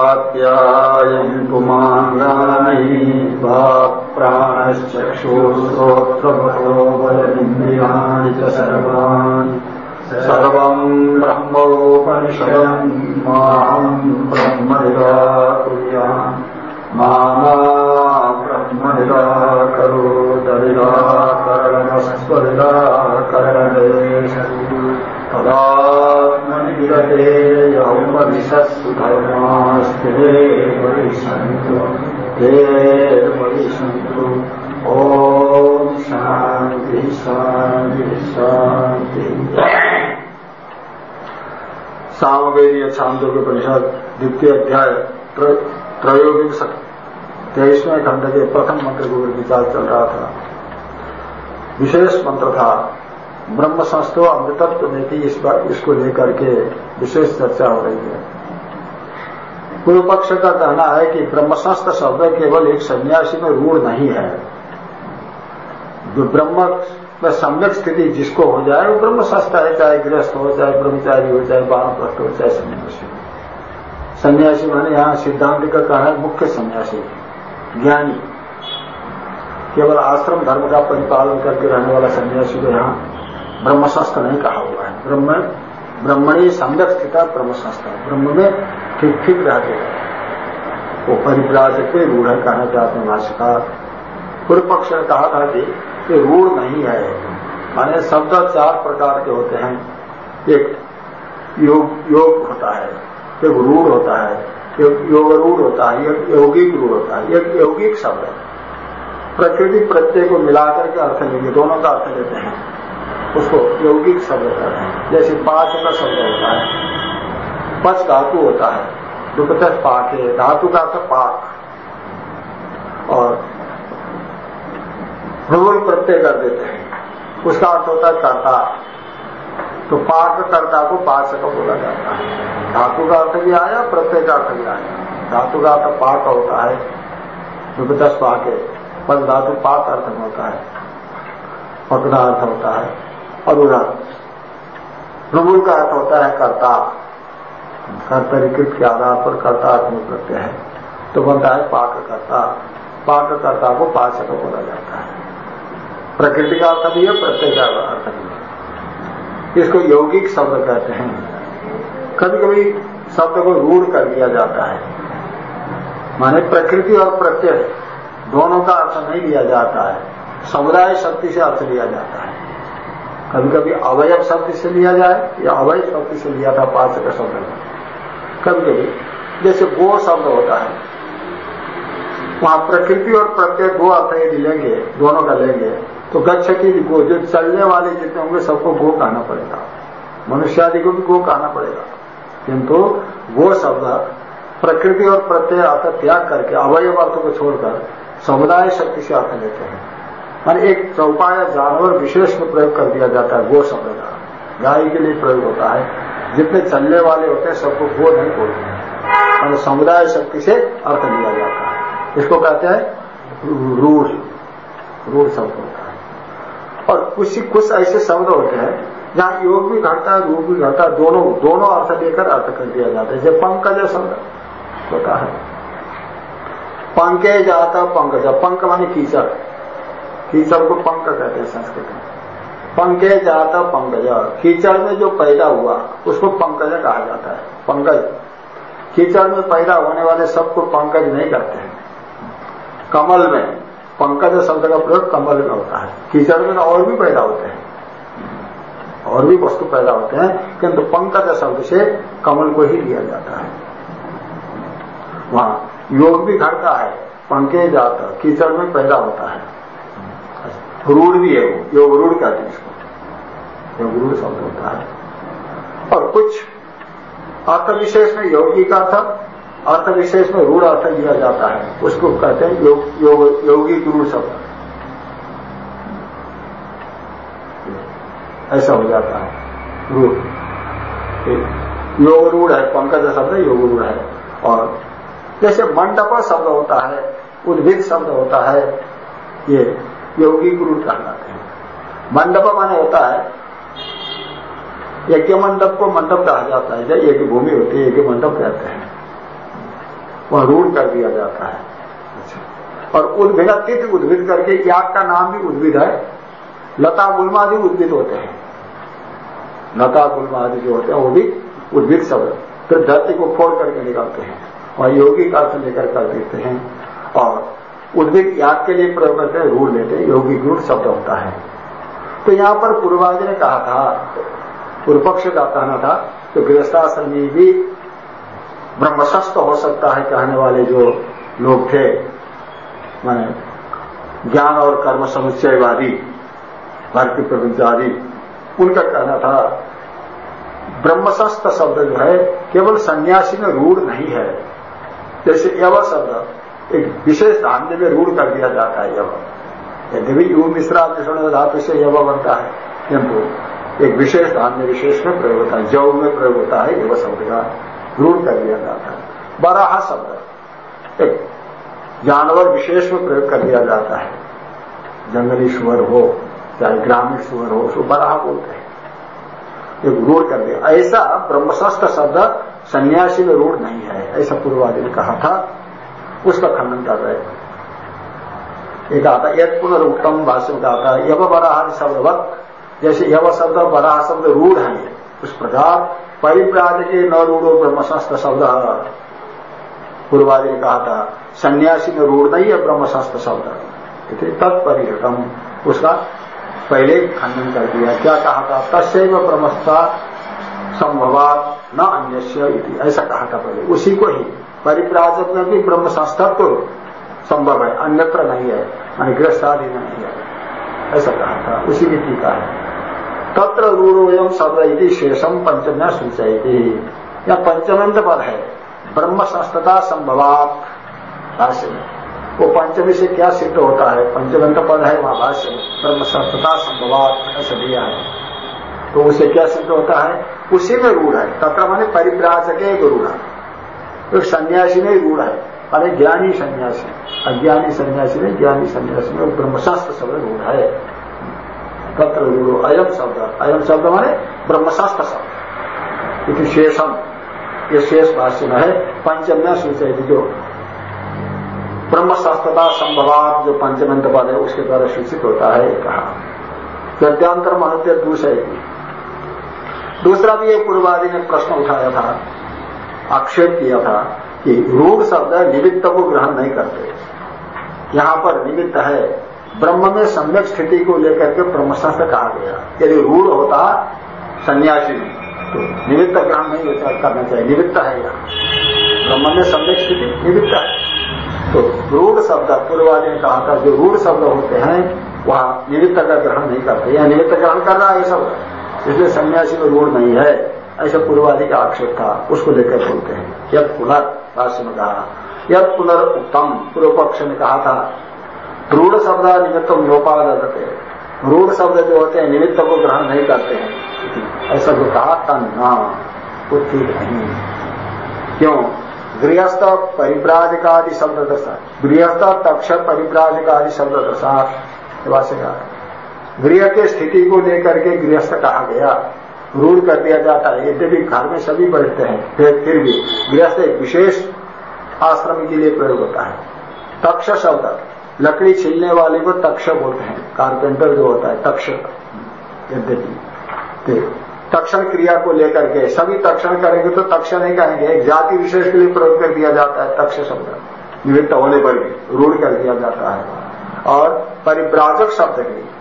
आप्यायम् पुमाङ्गानि वाक्प्राणश्चक्षुश्रोत्रभतो वयमिन्द्रियाणि ब्रह्म निराकुर्याम् मामा ब्रह्म निराकरोद निराकरणमस्त्वनिराकरणदेश तदात्मनि विरते यौमविशस्सु धर्मास्ते वरिषन्तु ते वरिषन्तु ॐ शान्ति शान्ति शान्ति। सामवेदीय छांदोग्य परिषद द्वितीय अध्याय त्रयोविंश। तेईसवें खंड के प्रथम मंत्र को विचार चल रहा था। विशेष मंत्र था ब्रह्म संस्थो अमृतत्व नीति इस बार इसको लेकर के विशेष चर्चा हो रही है। पूर्व पक्ष का कहना है कि ब्रह्मशास्त्र शब्द केवल एक सन्यासी में रूढ़ नहीं है। जो ब्रह्म में सम्यक स्थिति जिसको हो जाए, वो ब्रह्मशास्त्र है, चाहे गृहस्थ हो, चाहे ब्रह्मचारी हो, चाहे बाणप्रस्थ हो, चाहे सन्यासी। हो सन्यासी माने यहाँ सिद्धांत का कहना है, मुख्य सन्यासी, ज्ञानी। केवल आश्रम धर्म का परिपालन करके रहने वाला सन्यासी को यहाँ ब्रह्मशास्त्र नहीं कहा हुआ है। ब्रह्म, ब्रह्मणी सम्यक स्थित ब्रह्मशास्त्र। ब्रह्म में ठीक ठीक रहते हैं। वो परिप्राजक पे रूढ़ कहना चाहते भाष्यकार। पूर्व पक्ष ने कहा था कि ये रूढ़ नहीं है। माने शब्द चार प्रकार के होते हैं। एक योग योग होता है, एक रूढ़ होता है, एक योग रूढ़ होता है, एक यौगिक रूढ़ होता है, एक यौगिक शब्द है। प्रकृति प्रत्यय को मिलाकर के अर्थ लेंगे, दोनों का अर्थ लेते हैं। उसको यौगिक शब्द कहते हैं, जैसे पाच का शब्द होता है। पच धातु होता है, दुपत पाक है, धातु का अर्थ पाक। और प्रबल प्रत्यय कर देते हैं। उसका अर्थ होता है कर्ता। तो पाक कर्ता को पाक का बोला जाता है। धातु का अर्थ भी आया, प्रत्यय का अर्थ भी आया। धातु का अर्थ पाक होता है, दुपत पाक है। पद धातु पाक अर्थ में होता है, पकड़ा अर्थ होता है। उधर। प्रभुल का अर्थ होता है कर्ता। कर्तरिकृत के आधार पर कर्ता अर्थ में प्रत्यय है। तो बनता है पाक कर्ता पाक कर्ता को पाचक बोला जाता है। प्रकृति का अर्थ भी है, प्रत्यय का अर्थ भी है। इसको यौगिक शब्द कहते हैं। कभी कभी शब्द को रूढ़ कर दिया जाता है। माने प्रकृति और प्रत्यय दोनों का अर्थ नहीं लिया जाता है। समुदाय शक्ति से अर्थ लिया जाता है। कभी कभी अवयव शब्द से लिया जाए, या अवय शब्द से लिया था पाचक शब्द। में कभी कभी जैसे गो शब्द होता है, वहाँ प्रकृति और प्रत्यय दो अर्थ यदि लेंगे, दोनों का लेंगे तो गच्छति गो, जो चलने वाले जितने होंगे, सबको गो कहना पड़ेगा। मनुष्य आदि को भी गो कहना पड़ेगा। किंतु गो शब्द, प्रकृति और प्रत्यय अर्थ त्याग करके अवयव अर्थ को छोड़कर, समुदाय शक्ति से अर्थ लेते हैं। मान एक चौपाया जानवर विशेष में प्रयोग कर दिया जाता है गो शब्द का गाय के लिए प्रयोग होता है। जितने चलने वाले होते हैं, सबको गो नहीं बोलते हैं। और समुदाय शक्ति से अर्थ लिया जाता है। इसको कहते हैं रूढ़। रूढ़ शब्द होता है। और कुछ कुछ ऐसे शब्द होते हैं, जहाँ योग भी घटता है रूप भी घटता है, दोनों दोनों अर्थ लेकर अर्थ कर दिया जाता है। जैसे पंकज शब्द होता है। पंके जाता पंकज पंक मानी कीचड़। कीचड़ को पंक कहते हैं संस्कृत में। पंके जाता पंकज कीचड़ में जो पैदा हुआ, उसको पंकज कहा जाता है। पंकज। कीचड़ में पैदा होने वाले सबको पंकज नहीं करते हैं। कमल में। पंकज शब्द का प्रयोग कमल में होता है। कीचड़ में और भी पैदा होते हैं। और भी वस्तु पैदा होते हैं, किंतु पंकज शब्द से कमल को ही लिया जाता है। वहाँ योग भी घटता है। पंके जाता, कीचड़ में पैदा होता है। रूढ़ भी है वो योग रूढ़ कहते हैं इसको योग रूढ़ शब्द होता है। और कुछ अर्थ विशेष में योगी का अर्थ अर्थ विशेष में रूढ़ अर्थ लिया जाता है। उसको कहते हैं योग, योग, योगी गुरु शब्द। ऐसा हो जाता है। रूढ़। योग रूढ़ है पंकज शब्द योग रूढ़ है। और जैसे मंडप शब्द होता है उद्भिद शब्द होता है ये योगी गुरु कहलाते हैं। मंडप माने होता है, यज्ञ मंडप को मंडप कहा जाता है। जब एक भूमि होती है, एक मंडप कहते हैं। वह रूढ़ कर दिया जाता है। और उद्भिद तिथ उद्भिद करके याग का नाम भी उद्भिद है। लता गुलमा गुलमादि उद्भिद होते हैं। लता गुलमादि जो होते हैं, वो भी उद्भिद शब्द। फिर धरती को फोड़ करके निकालते हैं और योगी का अर्थ लेकर कर देते हैं। और उद्भिद याद के लिए प्रयोग करते रूढ़ लेते हैं, योगी गुण शब्द होता है। तो यहाँ पर पूर्वाज ने कहा था पूर्व पक्ष का कहना था तो गृहस्थाश्रमी भी ब्रह्मशस्त हो सकता है कहने वाले जो लोग थे, माने ज्ञान और कर्म समुच्चयवादी, भारतीय प्रपंचवादी उनका कहना था, ब्रह्मशस्त्र शब्द जो है, केवल सन्यासी में रूढ़ नहीं है। जैसे यव शब्द एक विशेष धान्य में रूढ़ कर दिया जाता है यव यद्यपि यू मिश्रा मिश्रण धातु से यव बनता है। किंतु एक विशेष धान्य विशेष में प्रयोग होता है जव में प्रयोग होता है यव शब्द का रूढ़ कर दिया जाता है। बराह शब्द, एक जानवर विशेष में प्रयोग कर दिया जाता है। जंगली सुअर हो, चाहे ग्रामीण सुअर हो, उसको बराह बोलते हैं। एक रूढ़ कर दिया। ऐसा ब्रह्मशस्त्र शब्द सन्यासी में रूढ़ नहीं है, ऐसा पूर्वादि ने कहा था। उसका खंडन कर रहे एक आता यद पुनरुक्तम भाष्य में कहा था, यव बराह शब्द जैसे यव शब्द बराह शब्द रूढ़ है, उस प्रकार परिप्राज के न रूढ़ो ब्रह्मशास्त्र शब्द। पूर्वादि ने कहा था, सन्यासी में रूढ़ नहीं है ब्रह्मशास्त्र शब्द। तत्परिहतम। उसका पहले खंडन कर दिया। क्या कहा था तस्व ब्रह्मस्था संभवात न अन्य ऐसा कहा था पहले। उसी को ही परिप्राजक में भी ब्रह्म संस्थत्व तो संभव है, अन्यत्र नहीं है, मान गृहस्थादि नहीं है। ऐसा कहा था, उसी की टीका है। तत्र रूढ़ोयम शब्द शेषम पंचम्या सूचयती। या पंचमंत पद है ब्रह्म संस्थता संभवात, भाष्य में। वो पंचमी से क्या सिद्ध होता है? पंचमंत पद है वहाँ भाष्य में ब्रह्म संस्थता संभवात ऐसा दिया है। तो उसे क्या सिद्ध होता है? उसी में रूढ़ है, तत्र माने परिप्राजक रूढ़ है एक सन्यासी में रूढ़ है। अरे ज्ञानी सन्यासी, अज्ञानी सन्यासी में, ज्ञानी सन्यासी में ब्रह्मशास्त्र शब्द रूढ़ है। तत्र रूढ़ो अयम शब्द अयम शब्द माने ब्रह्मशास्त्र शब्द। इति शेषम। ये शेष भाष्य में है। पंचम पंचम्या सूचय जो ब्रह्मशास्त्रता संभवात जो पंचमंत पद है, उसके द्वारा सूचित होता है कहा। गद्यांतर महत्व दूसरे दूसरा भी एक पूर्वादि ने प्रश्न उठाया था। आक्षेप किया था कि रूढ़ शब्द निमित्त को ग्रहण नहीं करते। यहाँ पर निमित्त है। ब्रह्म में सम्यक स्थिति को लेकर के ब्रह्मशास्त्र कहा गया। यदि रूढ़ होता सन्यासी तो निमित्त ग्रहण नहीं करना चाहिए। निमित्त है यहाँ। ब्रह्म में सम्यक स्थिति, निमित्त है। तो रूढ़ शब्द, पूर्वादि ने कहा था, जो रूढ़ शब्द होते हैं, वह निमित्त का ग्रहण नहीं करते। या निमित्त ग्रहण कर रहा है शब्द। इसलिए सन्यासी में रूढ़ नहीं है। ऐसा पूर्वादि का आक्षेप था, उसको लेकर बोलते हैं यद पुनर् भाष्य में कहा यद पुनर्उत्तम पूर्व पक्ष ने कहा था, रूढ़ शब्द निमित्त योपादते। रूढ़ शब्द जो होते हैं, निमित्त को ग्रहण नहीं करते हैं। ऐसा जो कहा वो ठीक नहीं क्यों? गृहस्थ परिप्राजकादि शब्द दशा गृहस्थ तक्ष परिप्राजकादि शब्द दशा भाष्यकार गृह के स्थिति को लेकर के गृहस्थ कहा गया। रूढ़ कर दिया जाता है। यद्यपि घर में सभी बैठते हैं। फिर फिर भी गृहस्थ एक विशेष आश्रम के लिए प्रयोग होता है। तक्ष शब्द। लकड़ी छिलने वाले को तक्ष बोलते हैं। कारपेंटर जो होता है, तक्ष। यद्यपि तक्षण क्रिया को लेकर के सभी तक्षण करेंगे तो तक्ष नहीं कहेंगे एक जाति विशेष के लिए प्रयोग कर दिया जाता है तक्ष शब्द। निवृत्त होने पर भी रूढ़ कर दिया जाता है। और परिव्राजक शब्द के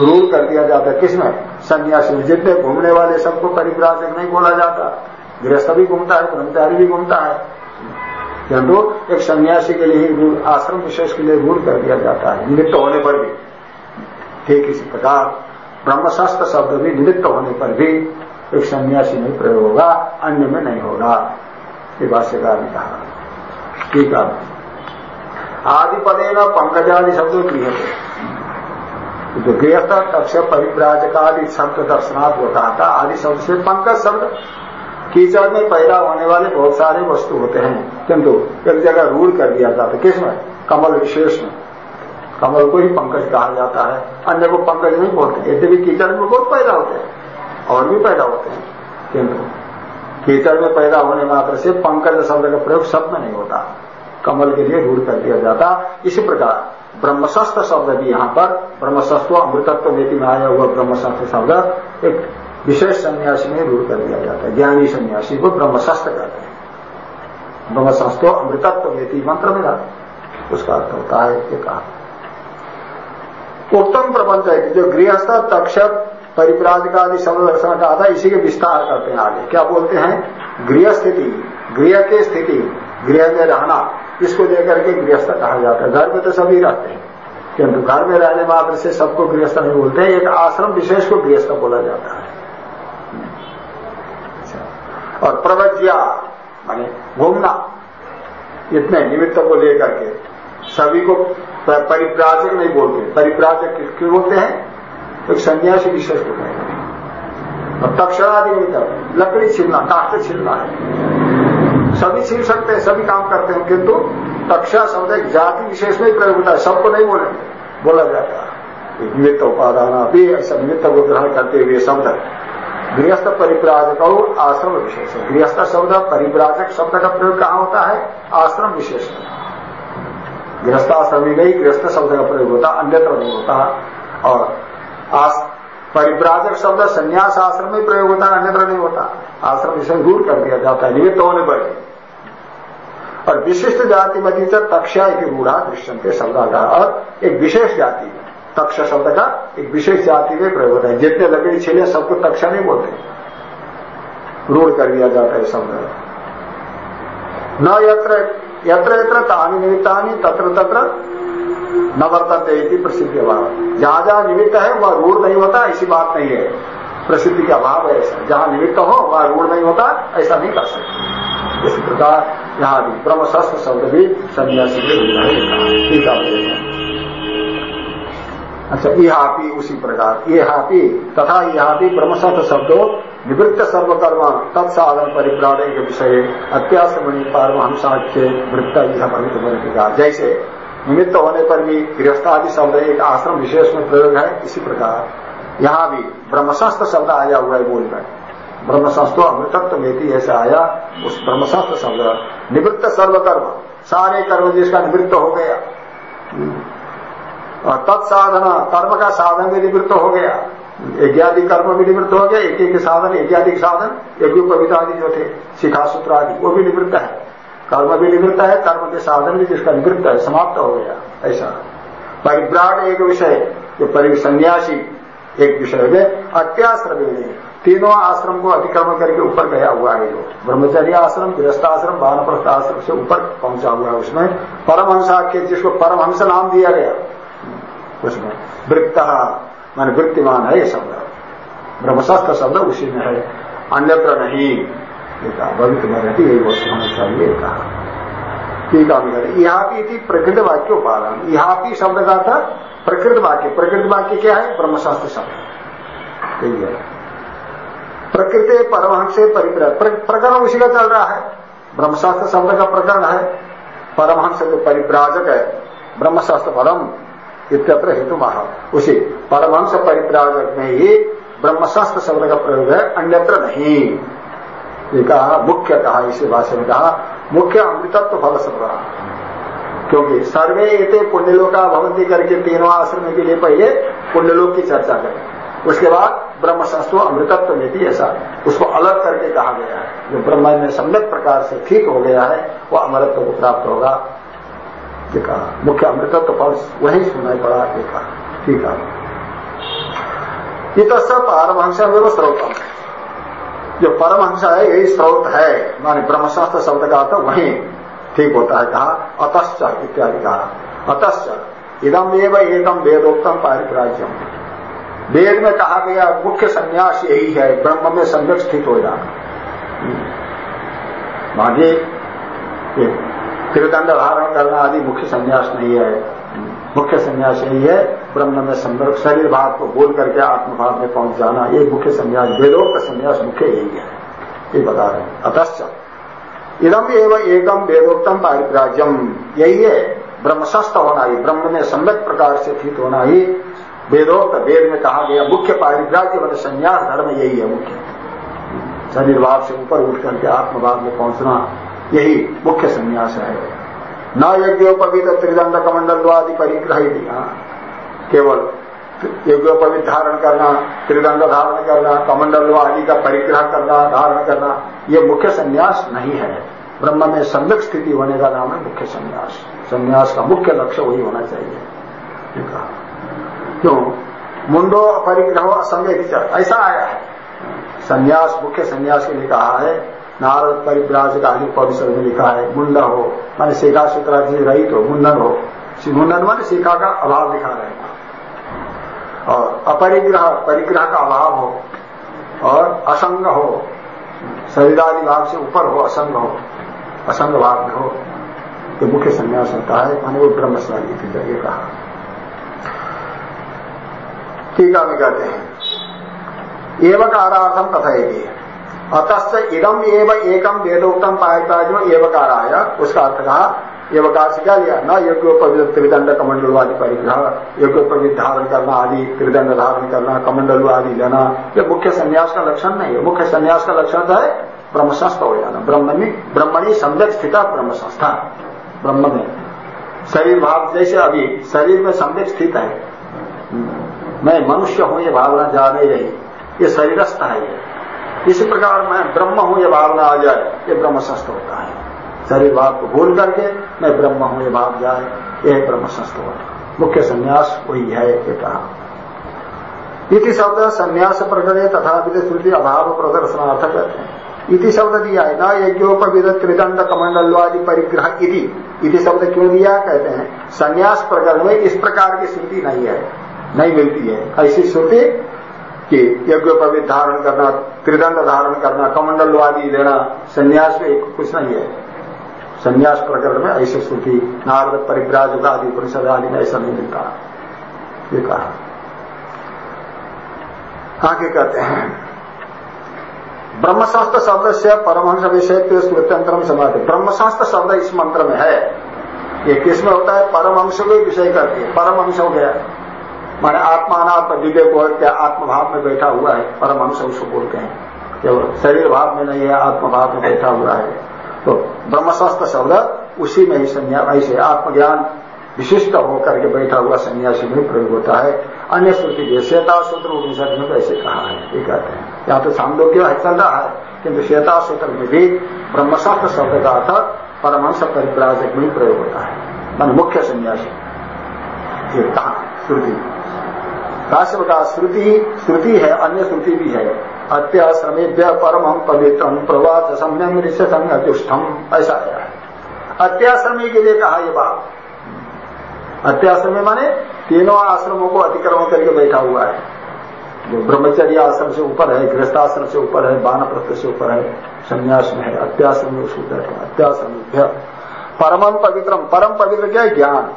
रूढ़ कर दिया जाता है। किसमें सन्यासी। जितने घूमने वाले सबको परिव्राजक नहीं बोला जाता। गृहस्थ भी घूमता है ब्रह्मचारी भी घूमता है। किंतु एक सन्यासी के लिए ही रूल, आश्रम विशेष के लिए रूल कर दिया जाता है। निमित्त होने पर भी। ठीक इसी प्रकार ब्रह्मशास्त्र शब्द भी निमित्त होने पर भी एक सन्यासी में प्रयोग होगा, अन्य में नहीं होगा। ये भाष्यकार ने कहा। ठीक है। आदिपदे न पंकजादि शब्दों गृह जो गृहस्थ तक्ष परिव्राजकादि शब्द दर्शनार्थ कहा था, आदि शब्द से पंकज शब्द। कीचड़ में पैदा होने वाले बहुत सारे वस्तु होते हैं। किंतु एक जगह रूढ़ कर दिया जाता है। किसमें? कमल विशेष में। कमल को ही पंकज कहा जाता है। अन्य को पंकज नहीं बोलते। यद्यपि कीचड़ में बहुत पैदा होते हैं। और भी पैदा होते हैं। किंतु कीचड़ में पैदा होने मात्र से पंकज शब्द का प्रयोग शब्द नहीं होता। कमल के लिए रूढ़ कर दिया जाता। इसी प्रकार ब्रह्मशस्त्र शब्द भी यहाँ पर, ब्रह्मशस्त्र अमृतत्व नीति में आया हुआ ब्रह्मशस्त्र शब्द एक विशेष सन्यासी में रूढ़ कर दिया जाता है, ज्ञानी सन्यासी को ब्रह्मशस्त्र कहते हैं। ब्रह्मशस्त्र अमृतत्व नीति मंत्र में उसका अर्थ होता है, ये कहा। उत्तम प्रपंच है कि जो गृहस्थ, तक्षक परिप्राजकादि शब्द दर्शन कहा था इसी के विस्तार करते हैं आगे। क्या बोलते हैं? गृह स्थिति, गृह की स्थिति, गृह में रहना। इसको लेकर के गृहस्थ कहा जाता है? घर में तो सभी रहते हैं। किंतु घर में रहने मात्र से सबको गृहस्थ नहीं बोलते एक आश्रम विशेष को गृहस्थ बोला जाता है। अच्छा। और प्रवज्या माने घूमना, इतने निमित्त को लेकर के सभी को परिप्राजक नहीं बोलते। परिप्राजक क्यों बोलते हैं? एक सन्यासी विशेष को कहते हैं और तक्षणादि निमित्त लकड़ी छिलना, काट छिलना है। सभी सीख सकते हैं सभी काम करते हैं, किंतु तक्षा शब्द एक जाति विशेष में प्रयोग होता है। सबको नहीं बोलेंगे बोला जाता निमित्त उपादान अभी ऐसा निमित्त को ग्रहण करते हुए शब्द। गृहस्थ परिप्राजक और आश्रम विशेष। है गृहस्थ शब्द परिप्राजक शब्द का प्रयोग कहाँ होता है? आश्रम विशेष में। गृहस्थाश्रमी में ही गृहस्थ शब्द का प्रयोग होता, अन्यत्र नहीं होता। और परिप्राजक शब्द संन्यास आश्रम में प्रयोग होता है, अन्यत्र नहीं होता। आश्रम इसे दूर कर दिया जाता है निमित्त होने पर और विशिष्ट जाति मती तक्षा की रूढ़ा दृश्यंते शब्दाधार और एक विशेष जाति तक्ष शब्द का एक विशेष जाति में प्रयोग होता है। जितने लकड़ी छिले, सबको तक्षा नहीं बोलते। रूढ़ कर दिया जाता है शब्द। न यत्र यत्र यत्र तानी निमित्तानी तत्र तत्र न वर्तनते प्रसिद्ध अभाव। जहाँ जहाँ निमित्त है, वह रूढ़ नहीं होता, ऐसी बात नहीं है। प्रसिद्धि का अभाव है ऐसा। जहाँ निमित्त हो, वह रूढ़ नहीं होता, ऐसा नहीं कर सकते। इस प्रकार यहाँ भी ब्रह्मशस्त्र शब्द भी सन्यासी के है। अच्छा यहापी उसी प्रकार। ये हापी तथा यहापी ब्रह्मशस्त्र शब्दों, निवृत्त सर्वकर्म, तत्साधन परिप्राण के विषय अत्याश्रमणी पारमहंसाख्य वृत्त यह भवित जैसे निमित्त होने पर भी गृहस्थादि शब्द एक आश्रम विशेष में प्रयोग है, इसी प्रकार। यहाँ भी ब्रह्मशास्त्र शब्द आया हुआ है बोल में ब्रह्मशास्त्र अमृतत्व मेती ऐसे आया, उस ब्रह्मशास्त्र शब्द। निवृत्त सर्वकर्म, सारे कर्म जिसका निवृत्त हो गया। और तत्साधना, कर्म का साधन भी निवृत्त हो गया। यज्ञादि कर्म भी निवृत्त हो गया एक एक साधन, यज्ञादि साधन यज्ञ आदि जो थे शिखा सूत्र आदि वो भी निवृत्त है। कर्म भी निवृत्त है, कर्म के साधन भी जिसका निवृत्त है, समाप्त हो गया, ऐसा। परिभ्राट एक विषय, जो परि सन्यासी एक विषय है अत्याश्रम तीनों आश्रम को अतिक्रमण करके ऊपर गया हुआ है जो ब्रह्मचर्य आश्रम, गृहस्थाश्रम बानप्रस्थ आश्रम से ऊपर पहुँचा हुआ है उसमें। परमहंसाख्य जिसको परमहंस नाम दिया गया, उसमें वृत्त, मान वृत्तिमान है ये शब्द। ब्रह्मशास्त्र शब्द उसी में है, अन्यत्र नहीं। भविष्य में रहती यही वस्तु होना चाहिए कहा। ठीक है यहाँ थी प्रकृत वाक्य उपादान यहाँ की शब्द का था, प्रकृत वाक्य। प्रकृत वाक्य क्या है? ब्रह्मशास्त्र शब्द। यही है। प्रकृति परमहंस से प्रकरण उसी का चल रहा है। ब्रह्मशास्त्र शब्द का प्रकरण है। परमहंस जो परिप्राजक है। ब्रह्मशास्त्र परम इत्यत्र हेतु महा उसी परमहंस परिप्राजक में ही ब्रह्मशास्त्र शब्द का प्रयोग है, अन्यत्र नहीं। ये कहा मुख्य कहा इसी भाषा में कहा, मुख्य अमृतत्व फल शब्द क्योंकि सर्वे इतने ये पुण्यलोका भवंती करके तीनों आश्रम के लिए पहले पुण्यलोक की चर्चा करें। उसके बाद ब्रह्म शास्त्रों अमृतत्व नीति ऐसा उसको अलग करके कहा गया है। जो ब्रह्म में सम्यक प्रकार से ठीक हो गया है वो अमृतत्व को प्राप्त होगा। ये कहा। मुख्य अमृतत्व फल वही सुनाई पड़ा, ये कहा। ठीक है। इत पारमहंस एवं स्रोतम जो परमहंस है यही स्रोत है, माने ब्रह्मशास्त्र शब्द का अर्थ वही ठीक होता है, कहा अतश्च इत्यादि कहा। अतश्च इदम एव एकम वेदोक्तम पारिप्राज्यम। वेद में कहा गया मुख्य संन्यास यही है, ब्रह्म में सम्यक स्थित हो जाना। मागे त्रिदंड धारण करना आदि मुख्य संन्यास नहीं है। मुख्य संन्यास यही है, ब्रह्म में संदर्भ, शरीर भाव को बोल करके आत्मभाव में पहुँच जाना, ये मुख्य संन्यास वेदों का संन्यास मुख्य यही है। ये बता रहे हैं। अतश्च इदम एवं एकम वेदोक्तम पारिप्राज्यम यही है ब्रह्मशस्त होना ही ब्रह्म में सम्यक प्रकार से स्थित होना ही वेदोक्त वेद में कहा गया, मुख्य पारिप्राज्य वन संन्यास, धर्म यही है मुख्य। शरीर भाव से ऊपर उठ करके आत्मभाव में पहुँचना, यही मुख्य संन्यास है। न यज्ञोपवित त्रिदंड कमंडल आदि परिग्रह केवल यज्ञोपवीत धारण करना, त्रिदंड धारण करना कमंडल आदि का परिग्रह करना धारण करना, ये मुख्य संन्यास नहीं है। ब्रह्म में सम्यक स्थिति होने का नाम है मुख्य संन्यास। संन्यास का मुख्य लक्ष्य वही होना चाहिए। क्यों? मुंडो अपरिग्रह असंग ऐसा आया है। संन्यास, मुख्य संन्यास के लिए कहा है नारद परिव्राज का आदि पवित्र में लिखा है मुंड हो, माने शिखा सूत्रा से रहित हो, मुंडन हो। मुंडन माने शिखा का अभाव दिखा रहे और अपरिग्रह, परिग्रह का अभाव हो, और असंग हो, शरीरादि भाव से ऊपर हो, असंग हो, असंग भाव में हो तो मुख्य संन्यास होता है, माने वो ब्रह्मचारी की जगह कहा। टीका में कहते हैं। एवकारार्थम कथयती अतश्च इदम एव एकम वेदोक्तम पायिताजो एवकाराय, उसका अर्थ कहा एवकार से क्या लिया, न यज्ञोपविद त्रिदंड कमंडल परिग्रह, यज्ञोपविद धारण करना आदि त्रिदंड धारण करना कमंडल आदि लेना, ये मुख्य संन्यास का लक्षण नहीं है। मुख्य संन्यास का लक्षण तो है ब्रह्मसंस्थ हो जाना। ब्रह्मणी ब्रह्मणी सम्यक स्थित ब्रह्म संस्था ब्रह्म में। शरीर भाव जैसे अभी, शरीर में सम्यक स्थित है। मैं मनुष्य हूँ, ये भावना जा रही ये शरीरस्थ है इसी प्रकार मैं ब्रह्म हूँ, ये भावना आ जाए, ये ब्रह्म संस्थ होता है। शरीर भाव को भूल करके मैं ब्रह्म हूँ, ये भाव जाए यह ब्रह्म संस्थ होता मुख्य संन्यास वही है, ये कहा। इति शब्द संन्यास प्रकरण तथा श्रुति अभाव प्रदर्शनार्थ कहते हैं। इति शब्द दिया है, ना यज्ञोपविद त्रिदंड कमंडलवादि परिग्रह इति। इति शब्द क्यों दिया? कहते हैं, संन्यास प्रकरण में इस प्रकार की श्रुति नहीं है, नहीं मिलती है। ऐसी श्रुति कि यज्ञोपवित धारण करना, त्रिदंड धारण करना, कमंडल आदि लेना संन्यास में कुछ नहीं है। संन्यास प्रकरण में ऐसी श्रुति, नारद परिग्राज आदि, परिषद आदि में ऐसा नहीं मिलता। ये कहा। आगे कहते हैं, ब्रह्मशास्त्र शब्द से परमहंस विषय स्मृत्यंतरम समाधि ब्रह्मशास्त्र शब्द इस मंत्र में है। ये किसमें होता है? परमहंस को विषय करके। परमहंस हो गया। माने आत्मानात्म विवेक हो क्या आत्मभाव में बैठा हुआ है? परमहंस उसको बोलते हैं। केवल शरीर भाव में नहीं है, आत्मभाव में बैठा हुआ है। तो ब्रह्मशास्त्र शब्द उसी में ही संन्यास, ऐसे आत्मज्ञान विशिष्ट होकर के बैठा हुआ सन्यासी में प्रयोग होता है। अन्य श्रुति श्वेता सूत्र उपनिषद में ऐसे कहा है, ये कहते हैं। यहाँ तो सामलोक्य चल रहा है, किंतु श्वेता सूत्र में भी ब्रह्मशास्त्र शब्द का अर्थ परमहंस परिप्राजक में प्रयोग होता है। मान मुख्य सन्यासी। ये कहा, श्रुति। भाष्य का श्रुति श्रुति है, अन्य श्रुति भी है। अत्याश्रमेभ्य परम पवित्रम प्रवाच सम्यम ऋषम अत्युष्ठम ऐसा है। अत्याश्रमी के लिए कहा यह बात। अत्याश्रमी माने तीनों आश्रमों को अतिक्रमण करके बैठा हुआ है। जो ब्रह्मचर्य आश्रम से ऊपर है, गृहस्थाश्रम से ऊपर है बान से ऊपर है संन्यास में है, अत्याश्रम में उसको बैठा अत्याश्रम परम पवित्रम परम पवित्र क्या है? ज्ञान।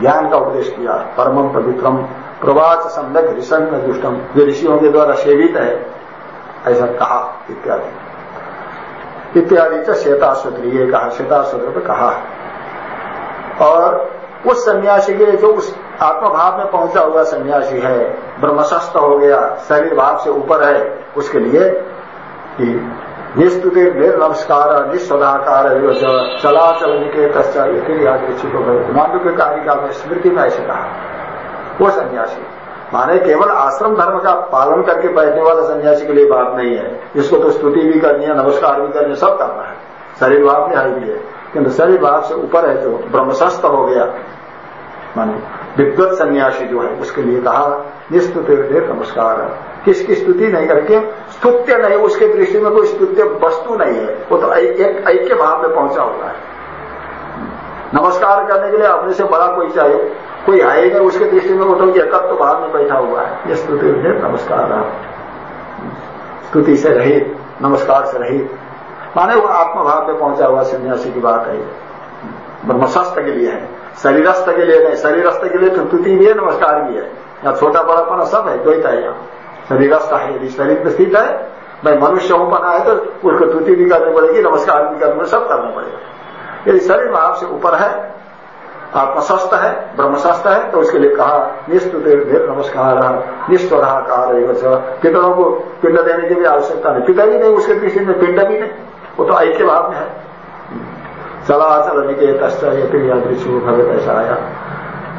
ज्ञान का उपदेश किया। परमम पवित्रम प्रवाच सम्यक ऋषण दुष्टम। जो ऋषियों के द्वारा सेवित है, ऐसा कहा, इत्यादि। इत्यादि से श्वेताश्वत्र ये कहा श्वेताश्वत्र पे कहा। और उस सन्यासी के जो उस आत्मभाव में पहुँचा हुआ सन्यासी है ब्रह्मशस्त हो गया, शरीर भाव से ऊपर है, उसके लिए निस्तुति निर्नमस्कार निस्वदाकार चलाचल निकेत के कारिका में स्मृति में ऐसे कहा। वो सन्यासी। माने केवल आश्रम धर्म का पालन करके बैठने वाला सन्यासी के लिए बात नहीं है। इसको तो स्तुति भी करनी है, नमस्कार भी करनी है, सब करना है। शरीर भाव में है भी है। किंतु शरीर भाव से ऊपर है जो ब्रह्मशस्त हो गया। माने विद्वत सन्यासी जो है, उसके लिए कहा, निस्तुति नमस्कार। किसकी स्तुति नहीं करके, स्तुत्य नहीं, उसके दृष्टि में कोई स्तुत्य वस्तु नहीं है। वो तो एक, ऐक्य भाव में पहुँचा हुआ है। नमस्कार करने के लिए अपने से बड़ा कोई चाहिए। कोई आएगा उसके दृष्टि में उठो एकत्व तो भाव में बैठा हुआ है। ये स्तुति नमस्कार स्तुति से रहित, नमस्कार से रहित। माने वो आत्मभाव में पहुँचा हुआ सन्यासी की बात है। ब्रह्मशास्त्र के लिए है। शरीरस्थ के लिए नहीं शरीरस्थ के लिए तो स्तुति भी है, नमस्कार भी है। यहाँ छोटा बड़ापना सब है, द्वैत है यहाँ। शरीरस्थ है, यदि शरीर में स्थित है भाई मनुष्य हूँ, बना है तो उसको स्तुति भी करनी पड़ेगी, नमस्कार भी करना सब करना पड़ेगा। यदि शरीर भाव से ऊपर है आत्मशस्त है ब्रह्मशस्त है तो उसके लिए कहा, निस्तुति नमस्कार, निस्वधाकार पितरों को पिंड देने की भी आवश्यकता नहीं। पिता ही नहीं, उसके पीछे में पिंड भी नहीं, वो तो ऐक्य भाव में है। चला चल निकेत यादृशु भगत ऐसा आया।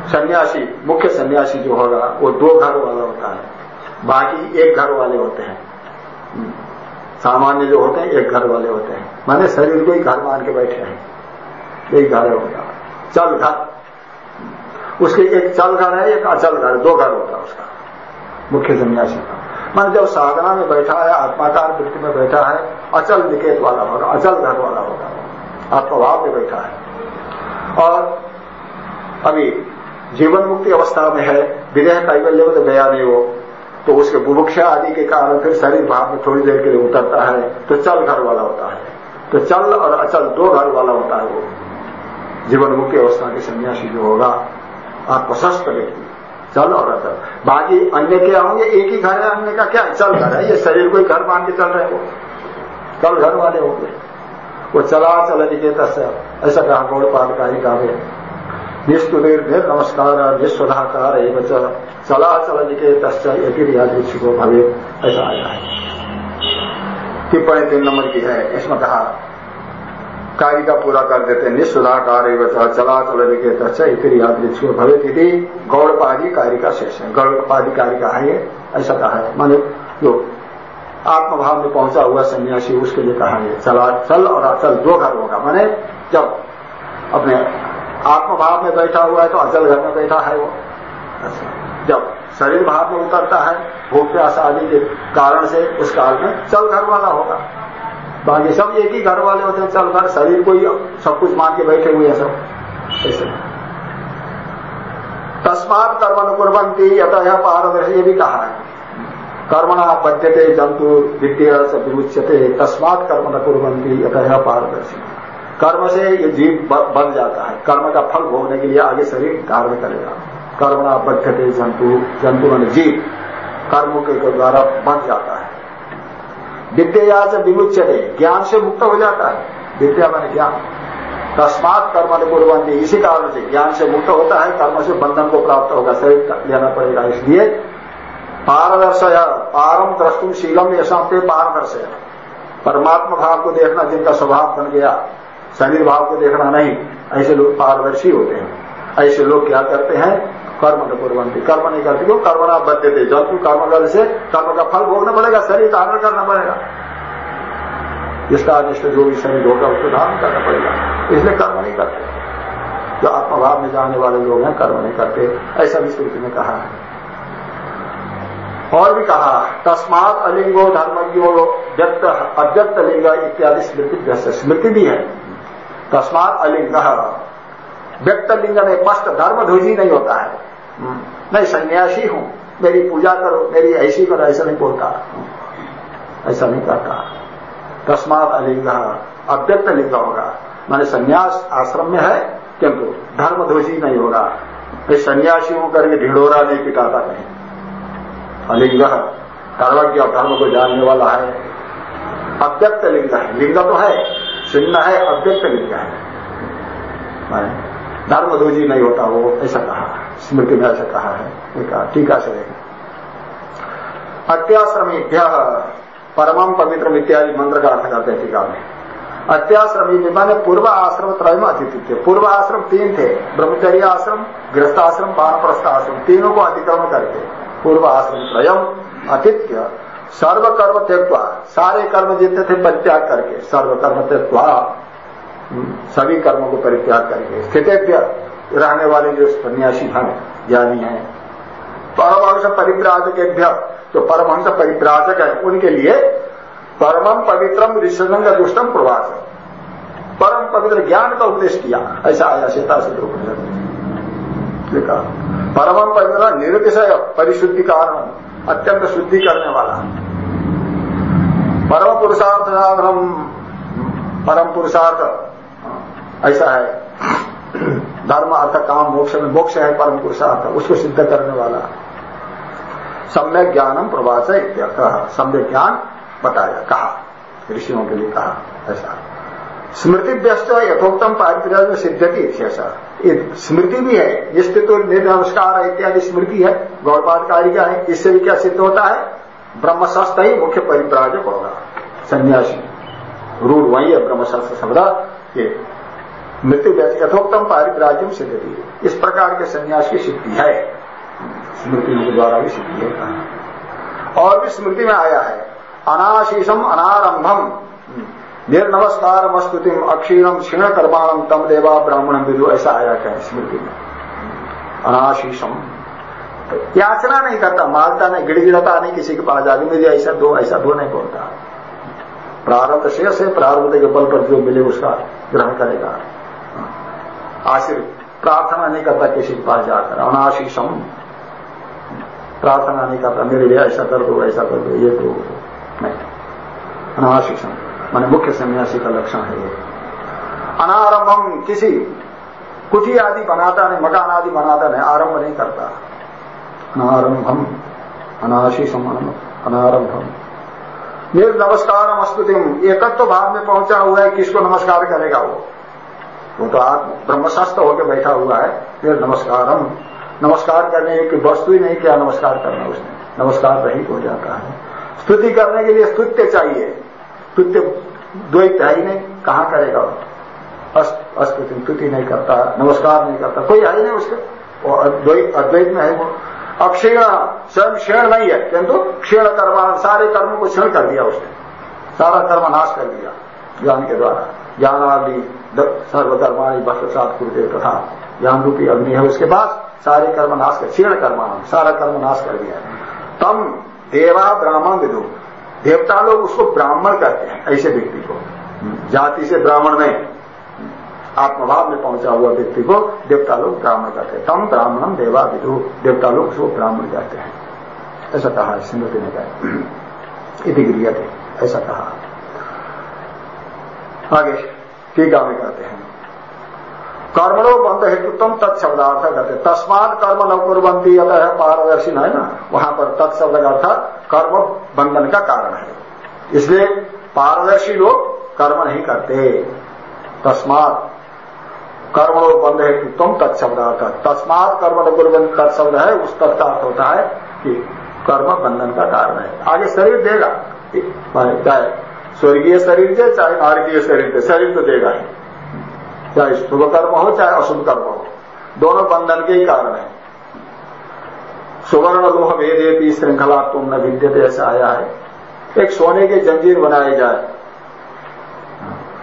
सन्यासी, मुख्य सन्यासी जो होगा, वो दो घर वाला होता है। बाकी एक घर वाले होते हैं। सामान्य जो होते हैं, एक घर वाले होते हैं। माने शरीर को ही घर मान के बैठे हैं। एक घर होगा चल घर उसके एक चल घर है, एक अचल घर दो घर होता है उसका, मुख्य सन्यासी का। मान जब साधना में बैठा है, आत्माकार वृत्ति में बैठा है, अचल निकेत वाला होगा, अचल घर वाला होगा, आत्मभाव में बैठा है। और अभी जीवन मुक्ति अवस्था में है, विदेह कैवल्य में तो गया नहीं हो तो उसके बुभुक्षा आदि के कारण फिर शरीर भाव में थोड़ी देर के लिए उतरता है तो चल घर वाला होता है। तो चल और अचल दो घर वाला होता है वो। जीवन मुख्य अवस्था के सन्यासी जो होगा आत्मशस्त व्यक्ति चल और अचल बाकी अन्य क्या होंगे? एक ही घर है अन्य का क्या? चल घर है। ये शरीर को ही घर मान के चल रहे हो कल घर वाले होंगे। वो चला चल निकेत ऐसा कहा गौड़पाद का ही काव्य निस्तुतिर नमस्कार निस्वधाकार एवं चला चल निकेत यदि यादृक्षिको भवे ऐसा आया है। टिप्पणी तीन नंबर की है। इसमें कहा कारिका पूरा कर देते हैं निस्सुधाकार चला चल इतनी यादृक्षिको भवे थी गौड़पादी कारिका शेष है गौड़पादी कारिका है, ऐसा कहा है। माने जो आत्मभाव में पहुँचा हुआ सन्यासी, उसके लिए कहा है चला चल और अचल, दो घर होगा माने जब अपने आत्मभाव में बैठा हुआ है तो अचल घर में बैठा है वो। जब शरीर भाव में उतरता है, भूख प्यास आदि के कारण से उस काल में चल घर वाला होगा। बाकी सब एक ही घर वाले होते हैं चल घर, शरीर को ही सब कुछ मान के बैठे हुए हैं सब। ऐसे। तस्मात कर्म कुरबंती यतः पारदर्शी, ये भी कहा है। कर्मणा बद्यते जंतु विद्या से विमुच्यते, तस्मात कर्म न कुरबंती यतः पारदर्शी। कर्म से ये जीव बन जाता है। कर्म का फल भोगने के लिए आगे शरीर कार्य करेगा। कर्मणा बद्धते जंतु जंतु मान जीव, कर्मों के द्वारा बन जाता है। विद्या से विमुच्यते, ज्ञान से मुक्त हो जाता है। विद्या मान ज्ञान। तस्मात कर्म कुर्बंदी इसी कारण से ज्ञान से मुक्त होता है, कर्म से बंधन को प्राप्त होगा, शरीर लेना पड़ेगा। इसलिए पारदर्शय पारम द्रष्टुम शीलम यशा पे पारदर्शय। परमात्मा भाव को देखना जिनका स्वभाव बन गया, शरीर भाव को देखना नहीं, ऐसे लोग पारदर्शी होते हैं। ऐसे लोग क्या करते हैं? कर्म न कुरबंती कर्म नहीं करते क्यों कर्म ना बद देते जब कर्म कर से कर्म का फल भोगना पड़ेगा, शरीर धारण करना पड़ेगा। जिसका अनिष्ट जो भी शरीर होगा, उसको धारण करना पड़ेगा। इसलिए कर्म नहीं करते। जो आत्मभाव में जाने वाले लोग हैं, कर्म नहीं करते। ऐसा भी स्मृति ने कहा है। और भी कहा, तस्मात अलिंगो धर्मज्ञो व्यक्त, अव्यक्त लिंग इत्यादि स्मृति स्मृति भी है। तस्मात अलिंग। व्यक्त लिंग में स्पष्ट धर्म ध्वजी नहीं होता है। मैं सन्यासी हूँ, मेरी पूजा करो, मेरी ऐसी करो ऐसा नहीं बोलता ऐसा नहीं करता। तस्मात अलिंग, अव्यक्त लिंग होगा। मैंने सन्यास आश्रम में है, किंतु धर्म ध्वजी नहीं होगा। मैं सन्यासी हूँ करके ढिढोरा नहीं पिटाता नहीं अलिंग, सर्वज्ञ धर्म को जानने वाला है। अव्यक्त लिंग है। लिंग तो है, चिन्ह है, अव्यक्त लिंग है। धर्म ध्वजी नहीं होता वो, ऐसा कहा। स्मृति में ऐसा कहा है टीका से देखें अत्याश्रमीभ्य परमम पवित्र इत्यादि मंत्र का अर्थ करते हैं टीका में। अत्याश्रमी माने पूर्व आश्रम त्रय में अतिथि थे। पूर्व आश्रम तीन थे। ब्रह्मचर्य आश्रम, गृहस्थाश्रम बानप्रस्थ आश्रम तीनों को अतिक्रमण करके। पूर्व आश्रम त्रयम अतिथ्य सर्व कर्म त्यक्वा सारे कर्म जितने थे परित्याग करके सर्व कर्म त्यक्वा सभी कर्मों को परित्याग करके स्थित रहने वाले जो सन्यासी हैं ज्ञानी हैं, परमहंस परिप्राजक जो परमहंस परिप्राजक है, उनके लिए परमम पवित्रम ऋषंग दुष्टम प्रवास परम पवित्र ज्ञान का उपदेश किया, ऐसा आया सीता से परमम पवित्र निर्विषय परिशुद्धि कारण, अत्यंत शुद्धि करने वाला। परम पुरुषार्थ साधन परम पुरुषार्थ। ऐसा है। धर्म अर्थ काम, मोक्ष में, मोक्ष है परम पुरुषार्थ उसको सिद्ध करने वाला। सम्यक ज्ञानम प्रवास सम्यक ज्ञान बताया, कहा। ऋषियों के लिए कहा, ऐसा। स्मृति व्यस्त यथोक्तम पारिप्राज में सिद्धति ऐसा स्मृति भी है जिससे तो निर्नमस्कार इत्यादि स्मृति है गौरपादकारी का है, इससे भी क्या सिद्ध होता है? ब्रह्मशास्त्र ही मुख्य परिप्राजक होगा। सन्यासी, रूढ़ वही है ब्रह्मशास्त्र शब्द मृत्यु यथोक्तम पारिप्राज्यम सिद्धति इस प्रकार के संन्यास की सिद्धि है। स्मृति द्वारा भी सिद्धि है। और भी स्मृति में आया है। अनाशीषम अनारंभम। निर्नमस्कार मस्तुतिम अक्षीणम क्षीण कर्माणम तम देवा ब्राह्मण विदु, ऐसा आया है स्मृति में? अनाशीषम। याचना नहीं करता मालता नहीं, गिड़गिड़ता नहीं किसी के पास जाके, मुझे ऐसा दो ऐसा दो नहीं बोलता। प्रारब्ध शेष है प्रारब्ध के बल पर जो मिले उसका ग्रहण करेगा। आशीर्व प्रार्थना नहीं करता किसी के पास जाकर, अनाशीषम। प्रार्थना नहीं करता, मेरे लिए ऐसा कर दो, ऐसा कर दो, ये तो नहीं। अनाशीषम। मान मुख्य सन्यासी का लक्षण है ये। अनारंभम किसी कुटी आदि बनाता नहीं, मकान आदि बनाता नहीं, आरंभ नहीं करता। अनारंभम। अनाशीषम अनारंभम। निर्नमस्कार मस्तुतिम एकत्व भाव में पहुँचा हुआ है, किसको नमस्कार करेगा वो? वो तो आप ब्रह्मशास्त्र होकर बैठा हुआ है, फिर नमस्कार हम नमस्कार करने की वस्तु ही नहीं, क्या नमस्कार करना उसने? नमस्कार रहित हो जाता है। स्तुति करने के लिए स्तुत्य चाहिए। स्तुत्य द्वैत है ही नहीं, कहाँ करेगा अस्तुति स्तुति नहीं करता, नमस्कार नहीं करता, कोई है ही नहीं उसके। अद्वैत में है वो। अक्षीण स्वयं क्षीण नहीं है, किंतु क्षीण कर्म, सारे कर्मों को क्षीण कर दिया उसने। सारा कर्म नाश कर दिया, ज्ञान के द्वारा। ज्ञानादि सर्वकर्माणी सात कुरुदेव तथा ज्ञान रूपी अग्नि है। उसके पास सारे कर्म नाश कर क्षीण कर्मा सारा कर्म नाश कर दिया तम देवा ब्राह्मण विदु। देवता लोग उसको ब्राह्मण कहते हैं, ऐसे व्यक्ति को। जाति से ब्राह्मण में आत्मभाव में पहुँचा हुआ व्यक्ति को देवता लोग ब्राह्मण कहते हैं। तम ब्राह्मणम देवा विदु। देवता लोग उसको ब्राह्मण कहते हैं। ऐसा कहा स्मृति ने कहा इति गृह ऐसा कहा। आगे टीका में कहते हैं। कर्मणो बंध हेतुत्म तत्शब्दार्थ कहते तस्मात कर्म न कुरबंती अतः पारदर्शी है ना? वहाँ पर तत्शब्द का अर्थ कर्म बंधन का कारण है। इसलिए पारदर्शी लोग कर्म नहीं करते। तस्मात कर्मणो बंध हेतुत्म तत्शब्दार्थ। तस्मात कर्म न कुरबंदी तत्शब्द है, उस तत्का अर्थ होता है कि कर्म बंधन का कारण है। आगे शरीर देगा। स्वर्गीय शरीर से चाहे नारकीय शरीर से शरीर तो देगा ही। चाहे शुभ कर्म हो, चाहे अशुभ कर्म हो, दोनों बंधन के ही कारण है। सुवर्ण लोह वेदे श्रृंखला, तुम न विद्यते ऐसा आया है। एक सोने के जंजीर बनाए जाए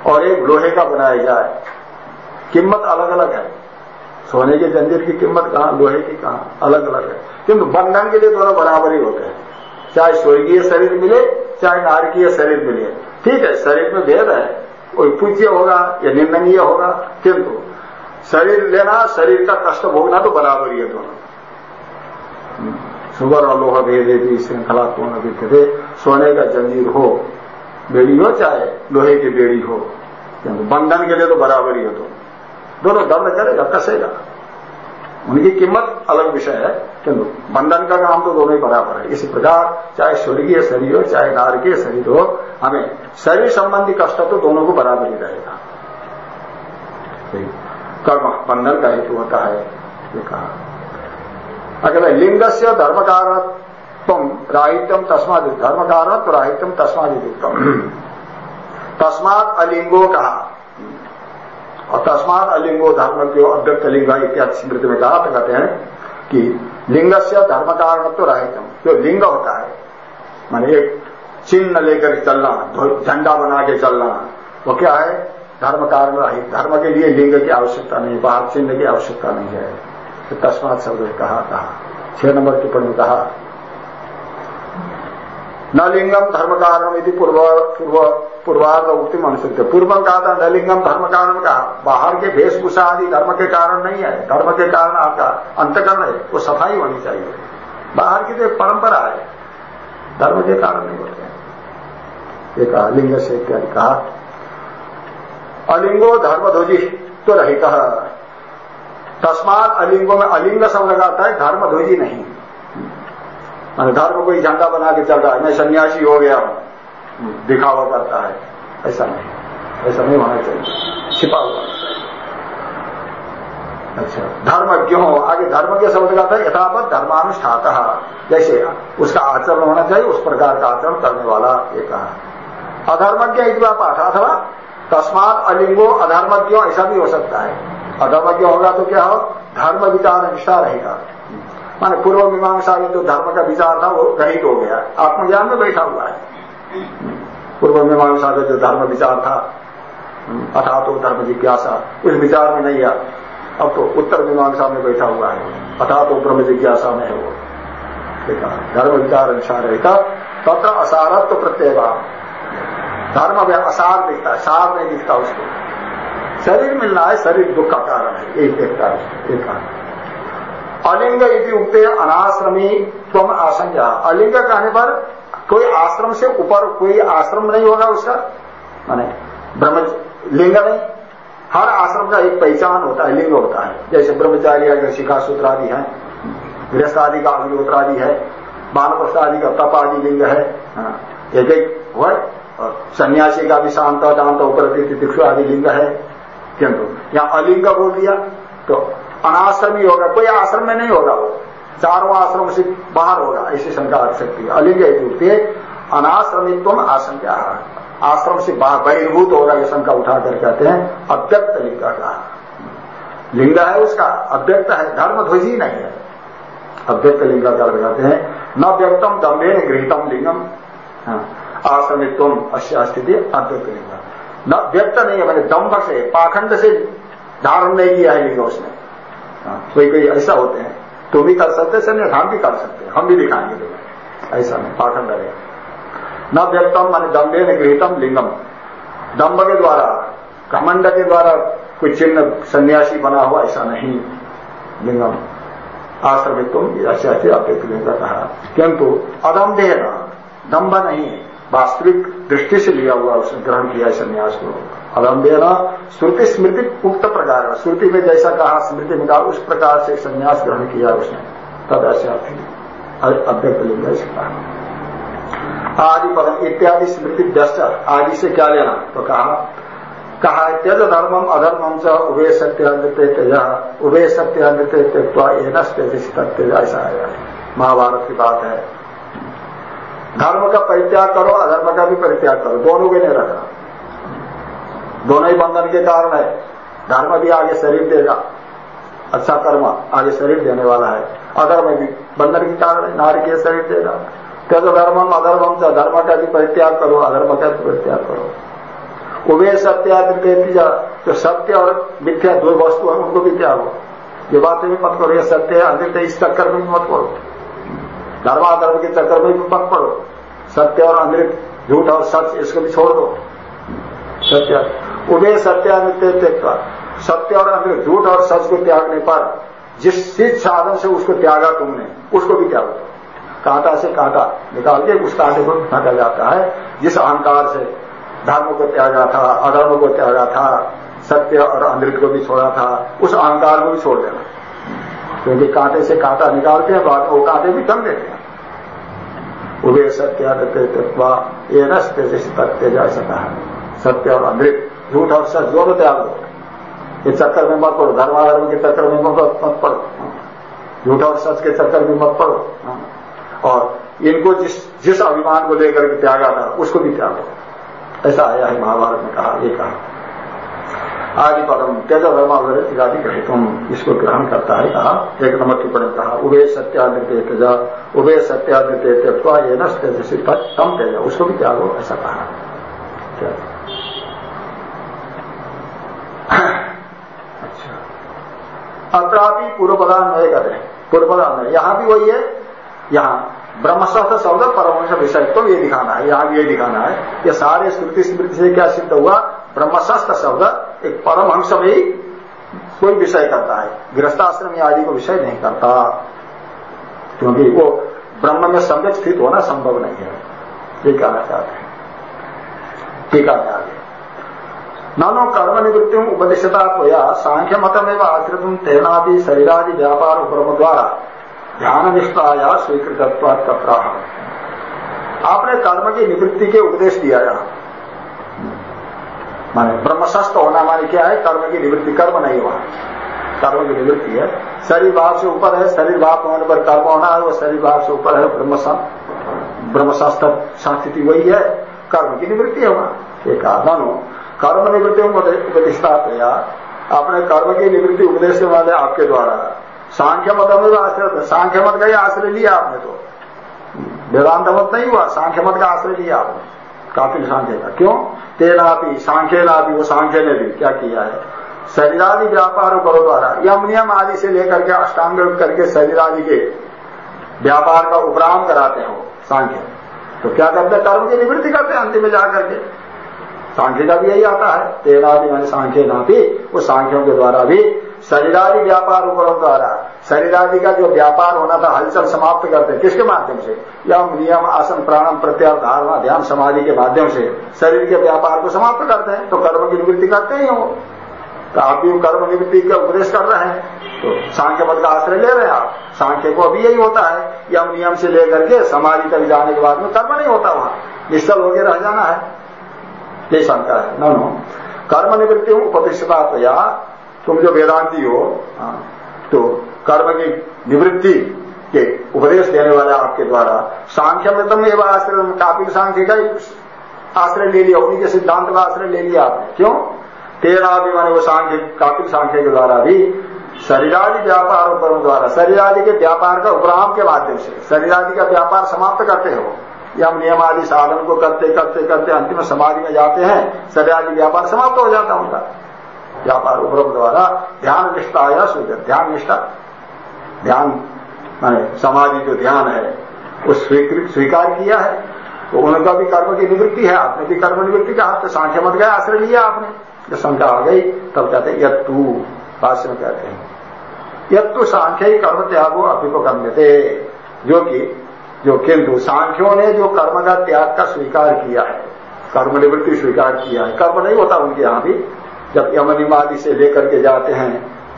और एक लोहे का बनाया जाए। कीमत अलग अलग है। सोने के जंजीर की कीमत कहा, लोहे की कहा? अलग अलग है। किंतु बंधन के लिए दोनों बराबर ही होते हैं। चाहे स्वर्गीय शरीर मिले चाहे नारकीय शरीर मिले ठीक है, शरीर में भेद है। कोई पूज्य होगा या निंदनीय होगा, किंतु शरीर लेना, शरीर का कष्ट भोगना तो बराबर ही है दोनों। सुगर और लोहा भेदे भी श्रृंखला पूर्ण विद्य सोने का जंजीर हो, बेड़ी हो चाहे, लोहे की बेड़ी हो, किंतु बंधन के लिए तो बराबर ही है दोनों दोनों दर्द करेगा कसेगा। उनकी कीमत अलग विषय है। किंतु बंधन का काम तो दोनों ही बराबर है। इसी प्रकार, चाहे स्वर्गीय शरीर हो, चाहे नारकीय शरीर हो, हमें शरीर संबंधी कष्ट तो दोनों को बराबर ही रहेगा। कर्म, बंधन का हेतु होता है, ये कहा। अगले लिंग से धर्म राहित्यम तस्माद धर्म राहित्यम तस्माद तस्मात अलिंगो कहा। और तस्मात अलिंगो धर्म के अव्यक्त लिंग इत्यादि स्मृति में कहा तो कहते हैं कि लिंग से धर्म कारण तो रहतम। जो लिंग होता है, माने एक चिन्ह लेकर चलना झंडा बना के चलना, वो क्या है? धर्म कारण रहित। धर्म के लिए लिंग की आवश्यकता नहीं, बाहर चिन्ह की आवश्यकता नहीं है। तो तस्मात शब्द कहा कहा छह नंबर टिप्पणी कहा न लिंगम धर्म कारण यदि पूर्व पूर्व, पूर्वार्ध उक्ति मनुष्य पूर्व कहा था न लिंगम धर्म कारण का बाहर के वेशभूषा आदि धर्म के कारण नहीं है। धर्म के कारण आपका अंतकरण है। वो सफ़ाई होनी चाहिए। बाहर की तो एक परंपरा है। धर्म के कारण नहीं होते ये कहा, लिंग से इत्यादि कहा। अलिंगो धर्मध्वजी तो रहित। तस्मात अलिंगो में अलिंग शब्द लगाता है धर्मध्वजी नहीं। मैंने धर्म को झंडा बना के चल रहा है। मैं सन्यासी हो गया दिखावा करता है। ऐसा नहीं। ऐसा नहीं होना चाहिए। छिपा हुआ अच्छा। धर्म क्यों? आगे धर्म के शब्द का था यथावत धर्मानुष्ठात। जैसे उसका आचरण होना चाहिए, उस प्रकार का आचरण करने वाला ये कहा अधर्मज्ञ इतना पाठ अथवा तस्मात अलिंगो अधर्मज्ञ ऐसा भी हो सकता है। अधर्मज्ञ होगा तो क्या हो? धर्म विचार निष्ठा रहेगा। माने पूर्व मीमांसा में जो धर्म का विचार था, वो रहित हो गया। आत्मज्ञान में बैठा हुआ है। पूर्व मीमांसा का जो धर्म विचार था अथा तो धर्म जिज्ञासा उस विचार में नहीं आ अब तो उत्तर मीमांसा में बैठा हुआ है। अथा तो ब्रह्म जिज्ञासा में है वो। धर्म विचार अनुसार रहता। तत्र असारत्व तो प्रत्येक धर्म असार दिखता है, सार नहीं दिखता उसको। शरीर मिलना है, शरीर दुख का कारण है। एक देखता है एक कारण। अलिंग यदि उगते अनाश्रमी तुम आशंका। अलिंग कहने पर कोई आश्रम से ऊपर कोई आश्रम नहीं होगा उसका। माने ब्रह्म लिंग नहीं। हर आश्रम का एक पहचान होता है लिंग होता है। जैसे ब्रह्मचारी शिखा सूत्र आदि है गृहस्थ आदि का अग्निहोत्र आदि है बालप्रस्थ आदि का तप आदि लिंग है। हाँ, एक एक और सन्यासी का भी शांत दांत उपरति दिक्षु आदि लिंग है। किंतु यहाँ अलिंग बोल दिया तो अनाश्रमी होगा कोई आश्रम में नहीं होगा। वो चारों आश्रम से बाहर होगा ऐसी शंका आ सकती है। अलिंग है अनाश्रमित्व आशंका आश्रम से बाहर बहिर्भूत होगा ये शंका उठा कर कहते हैं अव्यक्त लिंग का। लिंग है उसका अव्यक्त है धर्म ध्वजी नहीं है। अव्यक्त लिंग का कहते हैं न व्यक्तम दम्भे गृहितम लिंगम। हाँ, आश्रमित्व अश्या स्थिति अव्यक्त लिंग। न व्यक्त नहीं है मैंने दम्भ से पाखंड से धारण नहीं किया है लिंग उसने। कोई कोई ऐसा होते हैं तुम भी कर सकते हैं हम भी कर सकते हैं, हम भी दिखाएँगे तुम्हें। ऐसा नहीं, पाखंड रहेगा न व्यक्तम मान दम्भे ने गृहितम लिंगम। दम्भ के द्वारा कमंड के द्वारा कोई चिन्ह सन्यासी बना हुआ ऐसा नहीं। लिंगम। आश्रमित्व ऐसे ऐसे अव्यक्त कहा। किंतु अदम्भे न दम्भ नहीं वास्तविक दृष्टि से लिया हुआ उसने ग्रहण किया है सन्यास को। अदम्भे श्रुति स्मृति उक्त प्रकार श्रुति में जैसा कहा, स्मृति में कहा, उस प्रकार से संन्यास ग्रहण किया उसने। तद ऐसे अव्यक्त लिंग ऐसे कहा आदि पदम इत्यादि स्मृति दस्त आदि से क्या लेना? तो कहा कहा त्यज धर्मम अधर्मम च उभे सत्यानृत्य त्यज, उभे सत्यानृत्य त्यक्वा तेज ऐसा आया महाभारत की बात है। धर्म का परित्याग करो, अधर्म का भी परित्याग करो। दोनों के नहीं रखना। दोनों ही बंधन के कारण है। धर्म भी आगे शरीर देगा। अच्छा कर्म आगे शरीर देने वाला है। अधर्म भी। बंधन के कारण है, नारी के शरीर देगा। त्यज धर्मम, अधर्मम से धर्म का भी परित्याग करो, अधर्म का भी परित्याग करो। उभय सत्यादि जो सत्य और मिथ्या दो वस्तु है, उनको भी त्यागो। ये बातें भी मत करो, ये सत्य है अंधित इस चक्कर में भी मत पड़ो धर्माधर्म के चक्कर में मत पड़ो। सत्य और अमृत, झूठ और सच इसको भी छोड़ दो। सत्य उभय सत्यानित्य त्यक्ता सत्य और अमृत, झूठ और सच को त्यागने पर, जिस चीज़ साधन से उसको त्यागा तुमने, उसको भी त्यागो। कांटा से कांटा निकाल के उस कांटे को फेंका जाता है, जिस अहंकार से धर्म को त्यागा था, अधर्म को त्यागा था, सत्य और अमृत को भी छोड़ा था, उस अहंकार को भी छोड़ देना। क्योंकि कांटे से कांटा निकालते हैं, बाद वो कांटे भी कम देते हैं उभे सत्य ये नस्ते तथ्य जैसा कहा सत्य और अमृत, झूठ और सच, दोनों त्याग दो। ये चक्कर में मत पड़ो, धर्माधर्म के चक्कर में मत पड़ो। झूठ और सच के चक्कर में मत पड़ो। और इनको जिस जिस अभिमान को लेकर के त्यागा था, उसको भी त्यागो। ऐसा आया है महाभारत में कहा, ये कहा। आदि पदम। त्यज इत्यादि कहे इसको ग्रहण करता है। कहा, एक नंबर टिप्पणी कहा, उभे सत्यादृत्य त्यज उभे सत्यादृत्य त्यक्वा ये नजि तम त्यज उसको भी त्यागो ऐसा कहा। अच्छा। अत्रापि पूर्व प्रधान नहीं कर रहे पूर्व प्रधान यहाँ भी वही है। यहाँ ब्रह्मस्थ शब्द परमहंस विषय तो ये दिखाना है। यहाँ भी ये दिखाना है। ये सारे स्मृति स्मृति से क्या सिद्ध हुआ? ब्रह्मस्थ शब्द एक परमहंस ही कोई विषय करता है। गृहस्थाश्रम आदि को विषय नहीं करता। क्योंकि वो ब्रह्म में सम्यक स्थित होना संभव नहीं है। ये कहना चाहते हैं। टीका में आगे। नानो कर्म निवृत्ति उपदिशता तो सांख्य मतमेव आश्रित तेना भी शरीरादि व्यापार उपरम द्वारा ध्यान निष्ठाया स्वीकृत आपने कर्म की निवृत्ति के उपदेश दिया यहाँ। माने ब्रह्मशस्त होना माने क्या है? कर्म की निवृत्ति। कर्म नहीं हुआ। कर्म की निवृत्ति है। शरीर भाव से ऊपर है, शरीर भाव होने पर कर्म होना है वो शरीर भाव से ऊपर है ब्रह्मशास्त्र संस्थिति वही है। कर्म की निवृत्ति है वहाँ। एक मानो, कर्म निवृत्ति उपदिष्टा अपने कर्म की निवृत्ति उपदेश वाले आपके द्वारा। सांख्य मत में आश्रय सांख्य मत का ही आश्रय लिया आपने तो। वेदांत मत नहीं हुआ, सांख्य मत का आश्रय लिया आपने। काफ़ी सांख्य का क्यों? तेना भी वो सांख्य ने भी क्या किया है? शरीरादि व्यापार करो द्वारा। यम नियम आदि से लेकर के अष्टांग करके शरीरादि के व्यापार का उपराम कराते हो सांख्य। तो क्या करते हैं? कर्म की निवृत्ति करते हैं अंतिम में जाकर के। सांख्य का भी यही आता है। भी मैंने सांख्य ना भी वो सांख्यों के द्वारा भी शरीरादि व्यापार उपरों द्वारा शरीरादि का जो व्यापार होना था हलचल समाप्त करते किसके माध्यम से? यम, नियम, आसन, प्राणम प्रत्यार धारणा, ध्यान, समाधि के माध्यम से। शरीर के व्यापार को समाप्त करते हैं। तो कर्म की निवृत्ति करते ही हो। तो आप भी कर्म निवृत्ति का उपदेश कर रहे हैं। तो सांख्य पद का आश्रय ले रहे हैं आप। सांख्य को अभी यही होता है। यम, नियम से लेकर के समाधि तक जाने के बाद में कर्म नहीं होता वहाँ। निश्चल होकर रह जाना है। ये शंका है। No no. कर्म निवृत्ति उपदिष्टता तुम जो वेदांति हो हाँ, तो कर्म की निवृत्ति के उपदेश देने वाले आपके द्वारा सांख्य में तुम एवं आश्रय कापिल सांख्य का आश्रय ले लिया उन्हीं के सिद्धांत का आश्रय ले लिया आपने। क्यों? तेरा भी माने वो सांख्य कापिल सांख्य के द्वारा भी शरीरादि व्यापार द्वारा। शरीरादि के व्यापार का उपराम के माध्यम से शरीरादि का व्यापार समाप्त करते हो। यम नियम आदि साधन को करते करते करते अंतिम समाधि में जाते हैं शरीरादि व्यापार समाप्त हो जाता उनका। व्यापार उपरम द्वारा ध्यान निष्ठा या ध्यान निष्ठा। ध्यान माने समाधि जो ध्यान है, वो स्वीकार किया है तो उनका भी कर्म की निवृत्ति है। आपने भी कर्म निवृत्ति कहा तो सांख्य मत गया आश्रय लिया आपने। जब शंका आ गई, तब कहते हैं, यत्तु, भाष्य में कहते हैं। यत्तु सांख्य ही कर्म त्याग हो त्यागो अभिपगम्य थे जो कि जो किंतु सांख्यों ने जो कर्म का त्याग का स्वीकार किया है, कर्म निवृत्ति स्वीकार किया है। कर्म नहीं होता उनके यहाँ भी। जब यमनिमादि से लेकर के जाते हैं,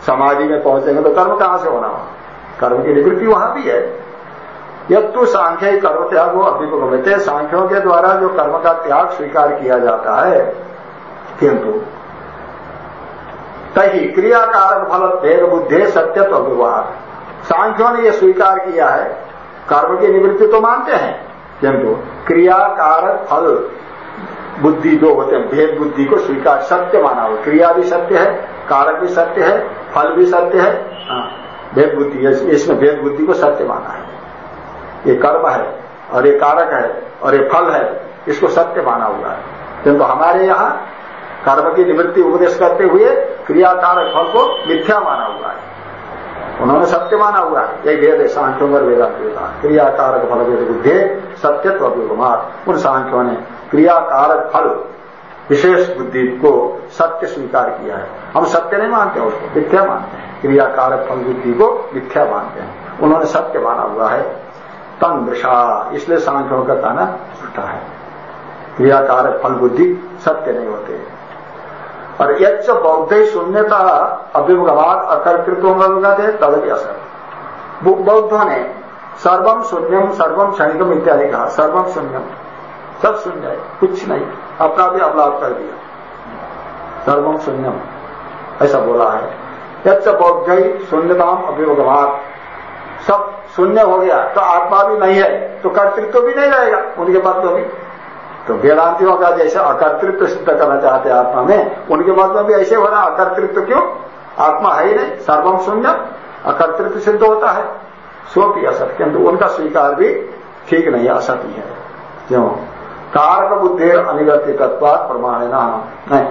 समाधि में पहुँचेंगे तो कर्म कहाँ से होना? कर्म की निवृत्ति वहाँ भी है। यद तो सांख्य ही कर्म त्याग वो अभिगमते सांख्यों के द्वारा जो कर्म का त्याग स्वीकार किया जाता है, किंतु तही क्रियाकारक फल भेद बुद्धि सत्य तो व्यवहार सांख्यों ने यह स्वीकार किया है, कर्म की निवृत्ति तो मानते हैं, किंतु क्रिया क्रियाकारक फल बुद्धि दो होते हैं। भेद बुद्धि को स्वीकार सत्य माना हो। क्रिया भी सत्य है कारक भी सत्य है फल भी सत्य है। हाँ, भेद बुद्धि इसमें भेद बुद्धि को सत्य माना है। ये कर्म है और ये कारक है और ये फल है इसको सत्य माना हुआ है। किंतु हमारे यहाँ कर्म की निवृत्ति उपदेश करते हुए क्रिया कारक फल को मिथ्या माना हुआ है। उन्होंने सत्य माना हुआ है। यही भेद है सांख्यों पर वेदांत क्रिया कारक फल वेद बुद्धि सत्यत्व अभिगुमार उन सांख्यों ने क्रिया कारक फल, विशेष बुद्धि को सत्य स्वीकार किया है। हम सत्य नहीं मानते उसको, मिथ्या मानते हैं। क्रिया कारक फल, बुद्धि को मिथ्या मानते हैं। उन्होंने सत्य माना हुआ है। तन दृशा इसलिए सांख्यों का कहना झूठा है। क्रिया कारक फल, बुद्धि सत्य नहीं होते। और यच्च बौद्ध शून्यता अभिमुखवाद अकर्तृत्व थे तद भी असर बौद्धों ने सर्वम शून्यम सर्वम क्षणिकम इत्यादि कहा। सर्वम शून्यम सब शून्य है, कुछ नहीं। अपना भी अपलाप कर दिया। सर्वम शून्यम। ऐसा बोला है। यच्च बौद्ध शून्यताम अभिमुखवाद सब शून्य हो गया तो आत्मा भी नहीं है तो कर्तृत्व भी नहीं रहेगा। उनके पास तो भी तो वेदांतियों का जैसे अकर्तृत्व सिद्ध करना चाहते हैं आत्मा में, उनके मत में भी ऐसे हो रहा अकर्तृत्व क्यों? आत्मा है ही नहीं। सर्वम शून्य। अकर्तृत्व सिद्ध होता है। सो भी असत किंतु उनका स्वीकार भी ठीक नहीं असत ही है। क्यों? कारक बुद्धि अनिवर्तित प्रमाण नहीं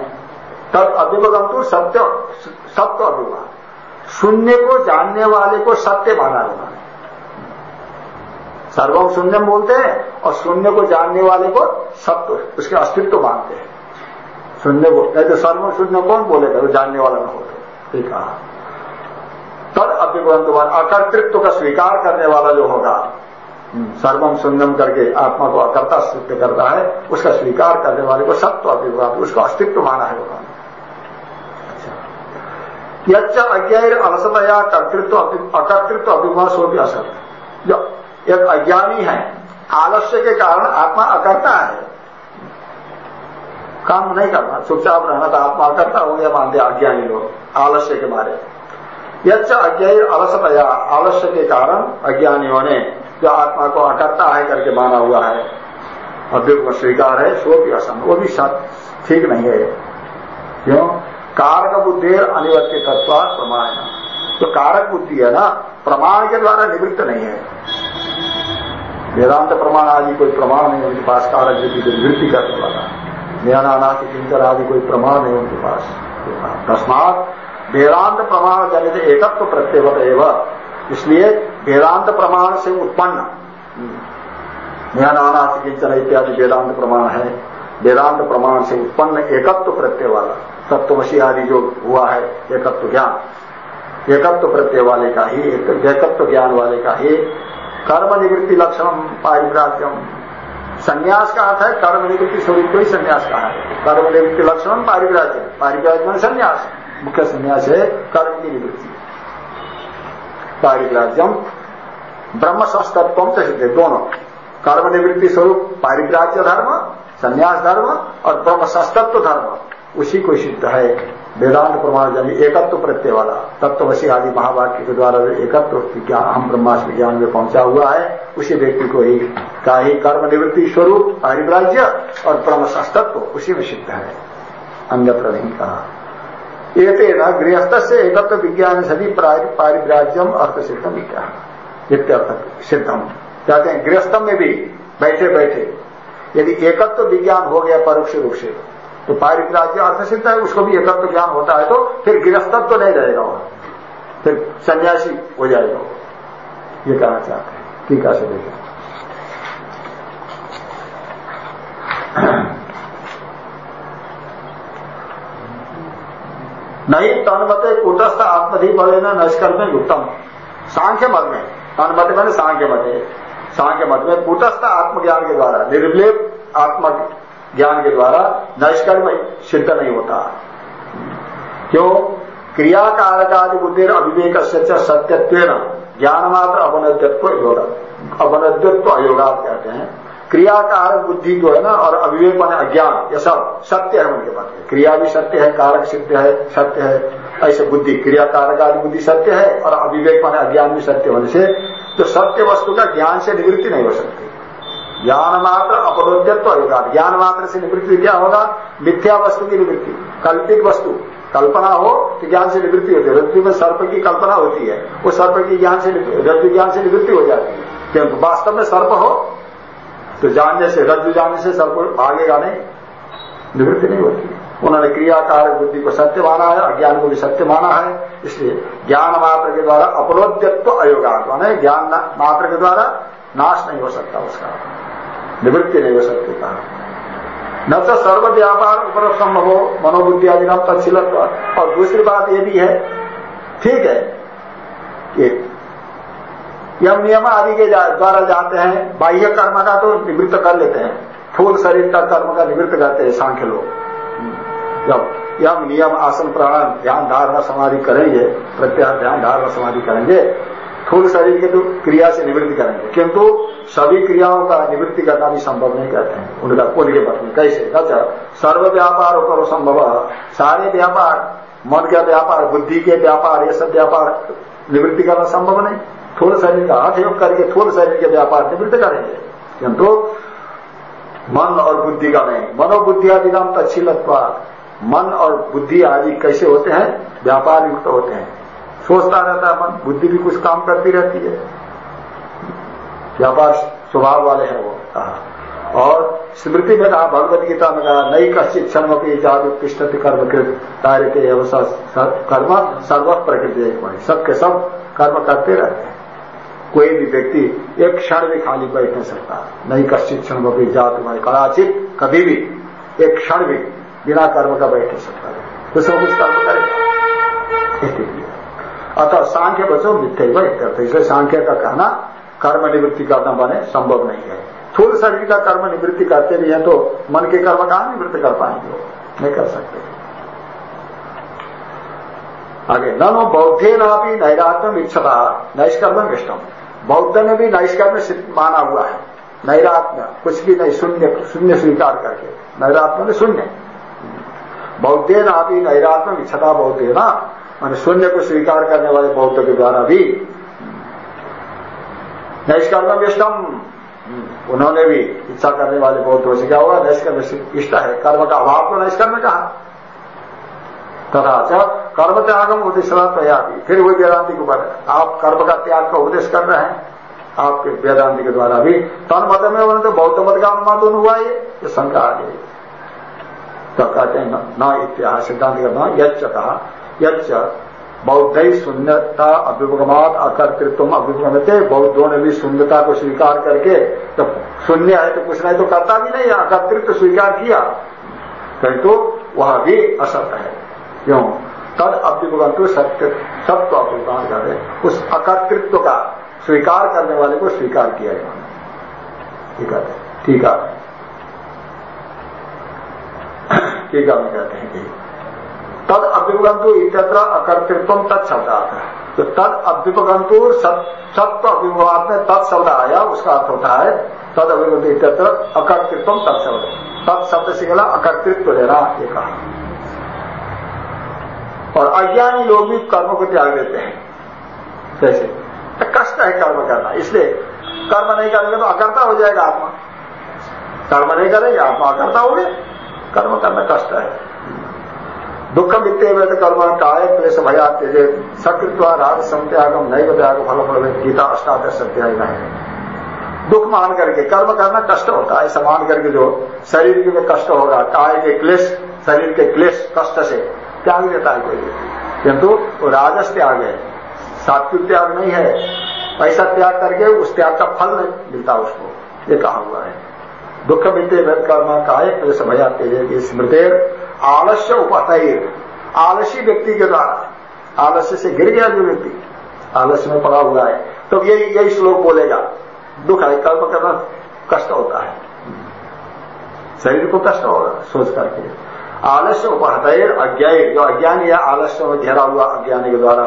तब अभिगम तो सत्य सत्य अभिमान शून्य को जानने वाले को सत्य माना उन्होंने सर्वम शून्यम बोलते हैं और शून्य को जानने वाले को सत्य, उसके अस्तित्व मानते हैं। शून्य को नहीं तो सर्वम शून्य कौन बोलेगा वो जानने वाला ना हो। तो कहा तद अभिग्रंथ अकर्तृत्व का स्वीकार करने वाला जो होगा सर्वम शून्यम करके आत्मा को अकर्ता सिद्ध करता है, उसका स्वीकार करने वाले को सत्व अभिग्रंथ उसका अस्तित्व माना है भगवान अच्छा। यच्च अज्ञा अलसतया कर्तृत्व अकर्तृत्व अभिमान सो भी असत। जो एक अज्ञानी है, आलस्य के कारण आत्मा अकर्ता है। काम नहीं करना, चुपचाप रहना तो आत्मा अकर्ता हो गया मानते अज्ञानी लोग, आलस्य के बारे यज्ञ अज्ञाई अलसतया, आलस्य के कारण अज्ञानियों ने जो आत्मा को अकर्ता है करके माना हुआ है अद्वैत स्वीकार है, सो भी असम, वो भी सत्य ठीक नहीं है। क्यों? कारक बुद्धि अनिवर्त्य तत्व प्रमाण। जो कारक बुद्धि है ना, प्रमाण के द्वारा निवृत्त नहीं है। वेदांत प्रमाण आदि कोई प्रमाण नहीं उनके पास, कारक बुद्धि को निवृत्ति करने वाला ज्ञानानाथ किंकर आदि कोई प्रमाण नहीं उनके पास। तस्मात वेदांत प्रमाण जनित एकत्व प्रत्यवत एवं। इसलिए वेदांत प्रमाण से उत्पन्न। ज्ञानानाथ किंचन इत्यादि वेदांत प्रमाण है। वेदांत प्रमाण से उत्पन्न एकत्व प्रत्यय वाला तत्वशी आदि जो हुआ है, एकत्व ज्ञान। एकत्व प्रत्यय वाले का ही एकत्व ज्ञान वाले का ही कर्म निवृत्ति लक्षण पारिप्राज्यम संन्यास का अर्थ है कर्म निवृत्ति स्वरूप को ही संन्यास कहा है। कर्म निवृत्ति लक्षण पारिप्राज्य पारिप्राज्य में संन्यास मुख्य संन्यास है कर्म की निवृत्ति। पारिप्राज्यम ब्रह्म संस्तत्व से सिद्ध दोनों। कर्म निवृत्ति स्वरूप पारिप्राज्य धर्म, संन्यास धर्म और ब्रह्म संस्तत्व धर्म। उसी को सिद्ध है वेदांत प्रमाण यानी एकत्व प्रत्यय वाला। तत्वशी आदि महावाक्य के द्वारा एकत्व विज्ञान हम ब्रह्मास्म विज्ञान में पहुँचा हुआ है, उसी व्यक्ति को ही का ही कर्म निवृत्ति स्वरूप पारिप्राज्य और ब्रह्म संस्तत्व उसी में सिद्ध है। अन्यत्र नहीं कहा। एक गृहस्थ से एकत्व विज्ञान सभी पारिप्राज्यम अर्थ सिद्धम सिद्धम कहते हैं, गृहस्थम में भी बैठे बैठे। यदि एकत्व तो विज्ञान हो गया परोक्ष रूप से तो पारिप्राज्य अर्थ सिद्ध है, उसको भी एकत्व तो ज्ञान होता है तो फिर गृहस्थत्व तो नहीं रहेगा वहाँ। फिर सन्यासी हो जाएगा। ये कहना चाहते हैं। टीका से देखें नहीं, तनमते कूटस्थ आत्मधि बड़े न नष्कर में उत्तम सांख्य मत में तनमते मैंने सांख्य मत। सांख्य मत में कूटस्थ आत्मज्ञान के द्वारा निर्लेप आत्म ज्ञान के द्वारा नष्कर्म सिद्ध नहीं होता। क्यों? क्रियाकारकादि बुद्धि अविवेक सत्यत्व ज्ञान मात्र अवनत्व अवनत्व अयोगात कहते हैं। क्रियाकारक बुद्धि जो है ना, और अविवेक माने अज्ञान, ये सब सत्य है उनके पास। क्रिया भी सत्य है, कारक सिद्ध है, सत्य है। ऐसे बुद्धि क्रिया कारक आदि बुद्धि सत्य है, और अविवेक माने अज्ञान भी सत्य होने से तो सत्य वस्तु का ज्ञान से निवृत्ति नहीं हो सकती। ज्ञान मात्र अपरोध्यत्व होगा ज्ञान मात्र से निवृत्ति क्या होगा? मिथ्या वस्तु की निवृत्ति। कल्पित वस्तु। कल्पना हो तो ज्ञान से निवृत्ति होती है। में सर्प की कल्पना होती है, वो सर्प की ज्ञान से ज्ञान से निवृत्ति हो जाती है। क्योंकि वास्तव में सर्प हो तो जानने से, रज्जु जानने से सर्प भागेगा नहीं। निवृत्ति नहीं होती। उन्होंने क्रियाकार बुद्धि को सत्य माना है, अज्ञान को भी सत्य माना है, इसलिए ज्ञान मात्र के द्वारा अपरोध्यत्व अयोगात माने ज्ञान मात्र के द्वारा नाश नहीं हो सकता उसका। निवृत्ति नहीं हो सकती कहा। न तो सर्व व्यापार ऊपर संभव हो, मनोबुद्धि आदि नाम तत्शीलत्व। और दूसरी बात ये भी है, ठीक है, कि यम नियम आदि के द्वारा जाते हैं, बाह्य कर्म का तो निवृत्त कर लेते हैं। फूल शरीर का कर्म का निवृत्त करते हैं सांख्य लोग। जब यम नियम, आसन प्राणायाम ध्यान, धारणा, समाधि करेंगे प्रत्याह ध्यान, धारणा, समाधि करेंगे फूल शरीर के तो क्रिया से निवृत्ति करेंगे। किंतु सभी क्रियाओं का निवृत्ति करना भी संभव नहीं कहते हैं। उनका उनके मत में कैसे? अच्छा सर्व व्यापार करो संभव। सारे व्यापार, मन का व्यापार, बुद्धि के व्यापार, ये सब व्यापार निवृत्ति करना संभव नहीं। थूल शरीर का हाथ योग करके थोड़े शरीर के व्यापार निवृत्त करेंगे। किंतु मन और बुद्धि का नहीं। मनोबुद्धि आदि नाम तत्शीलत्व मन और बुद्धि आदि कैसे होते हैं? व्यापार युक्त होते हैं। सोचता रहता है मन, बुद्धि भी कुछ काम करती रहती है। व्यापार स्वभाव वाले हैं वो। कहा और स्मृति में कहा, भगवत गीता में कहा, नई कश्चित क्षण की जादू कृष्ण कर्म कार्य के कर्म, सर्व प्रकृति सबके सब कर्म करते रहते हैं। कोई भी व्यक्ति एक क्षण भी खाली बैठ नहीं सकता। नहीं कश्चित क्षण भी जात कदाचित कभी भी एक क्षण भी बिना कर्म का बैठ नहीं सकता। कुछ न कुछ कर्म करेगा अतः सांख्य बचो, मिथ्य वही करते इसलिए सांख्य का कहना, कर्म निवृत्ति करना बने, संभव नहीं है। थूल शरीर का कर्म निवृत्ति करते भी है तो मन के कर्म कहा निवृत्ति कर पाएँगे? नहीं कर सकते। आगे नो बौद्धे नापी नैरात्म इच्छता। नैष्कर्म इष्टम। बौद्ध ने भी नैष्कर्म माना हुआ है। नैरात्म, कुछ भी नहीं, शून्य शून्य स्वीकार करके। नैरात्म ने शून्य। बौद्धे ना भी नैरात्म इच्छता बौद्धे ना मान शून्य को स्वीकार करने वाले बौद्ध के द्वारा भी। नैष्कर्म इष्टम उन्होंने भी इच्छा करने वाले बौद्धों से क्या होगा नैष्कर्म इष्ट है। कर्म का अभाव को नैष्कर्म कहा। तथा कर्म त्यागम उपदेशला भी फिर वही वेदांति के ऊपर आप कर्म का त्याग का उपदेश कर रहे हैं। आपके वेदांति के द्वारा भी। तन मत में बोले तो बौद्ध मत का अनुमान हुआ ये। शंका आ गई। तो कहते हैं, न इतिहास सिद्धांत का न यच्च कहा। यज्ञ बौद्ध ही शून्यता अभ्युपगमात अकर्तृत्व अभ्युपगमते बौद्धों ने भी शून्यता को स्वीकार करके तो शून्य है तो कुछ नहीं तो करता भी नहीं। अकर्तृत्व स्वीकार किया। कहीं तो वह भी असत है। क्यों? तद अभ्युपगंतु सत्य सत्व अभ्युपगान करे उस अकर्तृत्व का स्वीकार करने वाले को स्वीकार किया इन्होंने ठीक है? ठीक है? ठीक है कहते हैं कि तद अभ्युपगंतु इत्यत्र अकर्तृत्व तत् शब्द आता है। तो तद अभ्युपगंतु सत्व अभ्युपवाद में तत्शब्द आया, उसका अर्थ होता है तद अभिगंतु इत्यत्र अकर्तृत्व तत्शब्द तत्शब्द से गला अकर्तृत्व लेना, ये कहा। और अज्ञानी लोग भी कर्म को त्याग देते हैं। कैसे? तो कष्ट है कर्म करना। इसलिए कर्म नहीं करेंगे तो अकर्ता हो जाएगा आत्मा। कर्म नहीं करेंगे, आत्मा अकर्ता हो कर्म करना कष्ट है। दुख मित्ते हुए तो कर्म काय क्लेश भया तेजे। सकृत्व राज संत्यागम नहीं बताया फल फल गीता अष्टादश में है। दुख मान करके कर्म करना कष्ट होता है। ऐसा मान करके जो शरीर में कष्ट होगा, काय के क्लेश, शरीर के क्लेश कष्ट से त्याग देता है। कोई किंतु वो राजस त्याग है। सात्विक त्याग नहीं है। ऐसा त्याग करके उस त्याग का फल नहीं मिलता उसको। ये कहा हुआ है। दुख मिलते वेद कर्म काय क्लेश भया तेजे स्मृतिर आलस्य उपतैर आलसी व्यक्ति के द्वारा। आलस्य से गिर गया जो व्यक्ति। आलस्य में पड़ा हुआ है। तो यही यही श्लोक बोलेगा। दुख है, कर्म करना कष्ट होता है। शरीर को कष्ट होगा सोच करके। आलस्य उपहतैर अज्ञाय जो अज्ञानी या आलस्य में घेरा हुआ अज्ञानी के द्वारा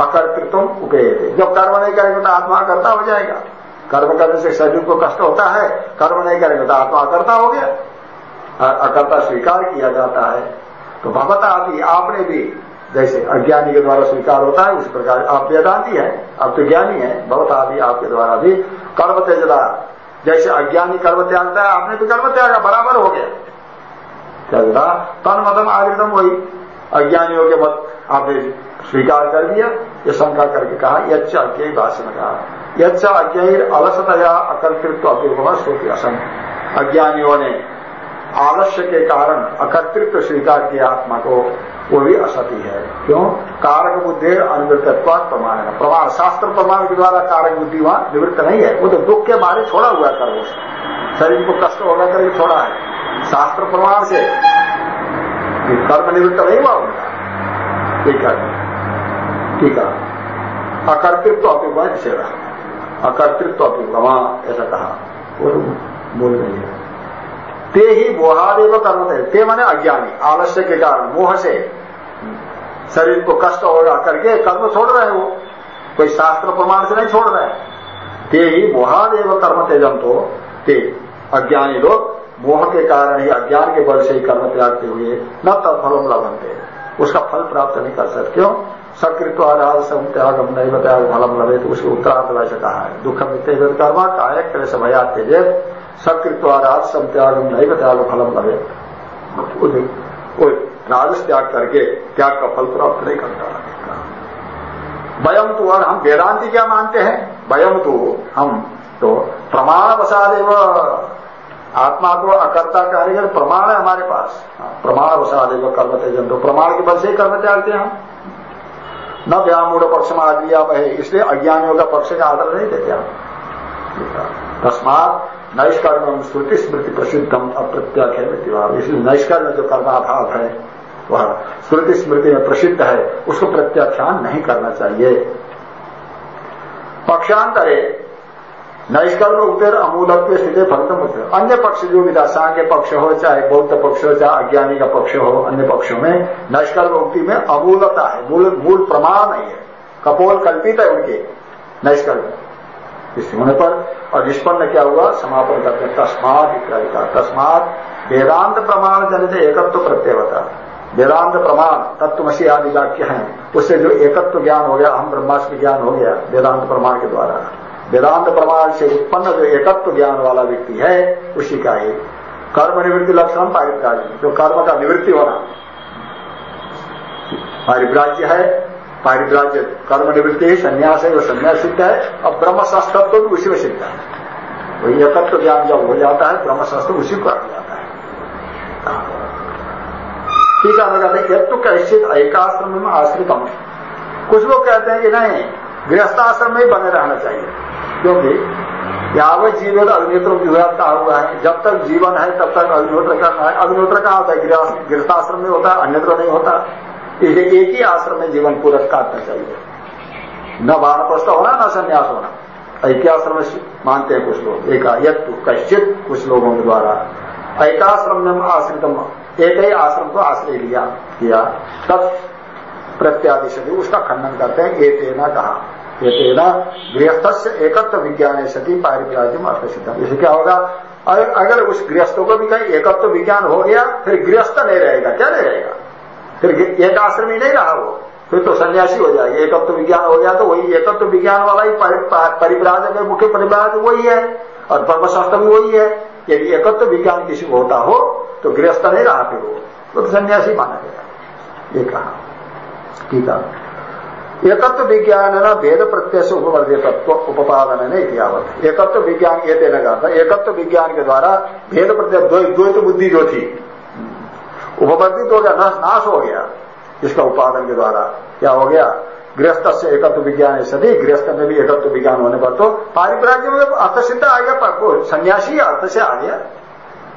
अकर्तृत्व उपेय जब कर्म नहीं करेंगे तो आत्मा करता हो जाएगा। कर्म करने से शरीर को कष्ट होता है, कर्म नहीं करेंगे तो आत्मा अकर्ता हो गया। अकर्ता स्वीकार किया जाता है। तो भगवता आदि आपने भी, जैसे अज्ञानी के द्वारा स्वीकार होता है, उस प्रकार आप वेदांति है, आप तो ज्ञानी है, भगवत आदि आपके द्वारा भी कर्म त्यजदा जैसे अज्ञानी कर्म त्यागता है, आपने भी कर्म त्यागा, बराबर हो गया। त्यजदा तन मतम आगृतम वही। अज्ञानियों के मत आपने स्वीकार कर दिया, ये शंका करके कहा, यच्च अज्ञ भाष्य में कहा यच्च अज्ञ अलसतया अकर्तृत्व अभिभव श्रोति असम अज्ञानियों ने आलस्य के कारण अकर्तृत्व स्वीकार किया आत्मा को, वो भी असती है। क्यों? कारक बुद्धि अनिवृत्तत्व प्रमाण है प्रमाण शास्त्र प्रमाण के द्वारा कारक बुद्धि वहाँ निवृत्त नहीं है। वो तो दुख के मारे छोड़ा हुआ है कर्म शरीर को कष्ट होगा करके छोड़ा है। शास्त्र प्रमाण से कर्म निवृत्त नहीं हुआ ठीक है? ठीक है। अकर्तृत्व अभिगमा निषेध अकर्तृत्व अभिगमा ऐसा कहा। वो बोल नहीं है। ते ही मोहादेव कर्म थे। ते माने अज्ञानी, आलस्य के कारण, मोह से। शरीर को कष्ट होगा करके कर्म छोड़ रहे वो। कोई शास्त्र प्रमाण से नहीं छोड़ रहे ते ही मोहादेव कर्म तेजम तो। ते अज्ञानी लोग मोह के कारण ही अज्ञान के बल से ही कर्म त्यागते हुए न तब फलम लभनते उसका फल प्राप्त नहीं कर सकते। क्यों? सकृत्व आराध सम त्यागम नहीं बताया फलम लभे तो उसके उत्तरार्थ वैसे कहा है? दुख मित्ते कर्म काय क्लेश भया तेजे सकृत्वारात सम त्यागम नहीं त्याग फलम लगे वो राजस त्याग करके त्याग का फल प्राप्त नहीं करता। वयम तो और हम वेदांति क्या मानते हैं? वयम तो हम तो प्रमाण वसादेव आत्मा को अकर्ता कार्य प्रमाण है हमारे पास। प्रमाण वसादेव कर्म तेजन तो प्रमाण के बल से ही कर्म त्यागते हैं न व्यामूढ़ पक्ष में आदिया है इसलिए अज्ञानियों का पक्ष का आदर नहीं देते हम। तस्मात नैष्कर्म श्रुति स्मृति प्रसिद्धम अप्रत्याख्य इसलिए नैष्कर्म जो कर्माभाव है, वह श्रुति स्मृति में प्रसिद्ध है, उसको प्रत्याख्यान नहीं करना चाहिए। पक्षांतरे नैष्कर्म उपेर अमूलत्व स्थिति फलितम अन्य पक्ष जो भी सांख्य पक्ष हो, चाहे बौद्ध पक्ष हो, चाहे अज्ञानी का पक्ष हो, अन्य पक्षों में नैष्कर्म उक्ति में अमूलता है, मूल मूल प्रमाण नहीं है। कपोल कल्पित है उनके नैष्कर्म इस होने पर और निष्पन्न क्या हुआ? समापन करते हैं तस्मात इत्यादि का तस्मात वेदांत प्रमाण जनित एकत्व प्रत्यय होता वेदांत प्रमाण, तत्वमसी आदि वाक्य हैं। उससे जो एकत्व ज्ञान हो गया हम ब्रह्मास्म ज्ञान हो गया, वेदांत प्रमाण के द्वारा। वेदांत प्रमाण से उत्पन्न जो एकत्व ज्ञान वाला व्यक्ति है, उसी का एक कर्म निवृत्ति लक्षण पारिप्राज्य जो कर्म का निवृत्ति होना। पारिप्राज्य है पारिप्राज्य कर्म निवृत्ति ही संन्यास है जो संन्यास सिद्ध है, और ब्रह्म शास्त्र भी उसी में सिद्ध है। वही एकत्व ज्ञान जब हो जाता है ब्रह्म शास्त्र उसी को आ जाता है। ठीक है कहते हैं यत्व कैश्चित एकाश्रम में आश्रित कुछ लोग कहते हैं कि नहीं गृहस्थाश्रम में ही बने रहना चाहिए। क्योंकि यावत जीवन का हुआ है। जब तक जीवन है, तब तक अग्निहोत्र करना है अग्निहोत्र कहाँ होता है? गृहस्थाश्रम में होता है, अन्यत्र नहीं होता। इसलिए एक ही आश्रम में जीवन पूरा काटना चाहिए। न बाणप्रस्थ होना, न संन्यास होना। ऐक्याश्रम मानते हैं कुछ लोग। एक कश्चित कुछ लोगों के द्वारा। ऐकाश्रम में आश्रित एक ही आश्रम को आश्रय लिया किया। तब प्रत्यादि उसका खंडन करते हैं। ये तेना कहा। ये गृहस्थ से एकत्व विज्ञान सती पारिप्राज्य में अर्थ सिद्ध इसे क्या होगा? अगर उस गृहस्थों को भी कहीं एकत्व विज्ञान हो गया, फिर गृहस्थ नहीं रहेगा। क्या नहीं रहेगा? फिर एक आश्रम ही नहीं रहा वो। फिर तो सन्यासी हो जाएगा। एकत्व विज्ञान हो गया तो वही एकत्व विज्ञान वाला ही परिप्राजक है, मुख्य परिप्राजक वही है। और परमशास्त्र भी वही है। यदि एकत्व विज्ञान किसी को होता हो तो गृहस्थ नहीं रहा फिर वो। तो सन्यासी माना गया। ये कहा। ठीक है। एकत्व विज्ञान न भेद प्रत्यय से उपवर्धित तत्व उपादन ने इतिहावत एकत्व विज्ञान ये तेना कहा एकत्व विज्ञान के द्वारा भेद प्रत्यय द्वैत बुद्धि जो थी उपवर्तित हो गया नाश हो गया। इसका उपादन के द्वारा क्या हो गया? गृहस्थ से एकत्व विज्ञान सदी गृहस्थ में भी एकत्व विज्ञान होने पर तो पारिप्राज्य में अर्थ सिद्ध आ गया सन्यासी अर्थ से आ गया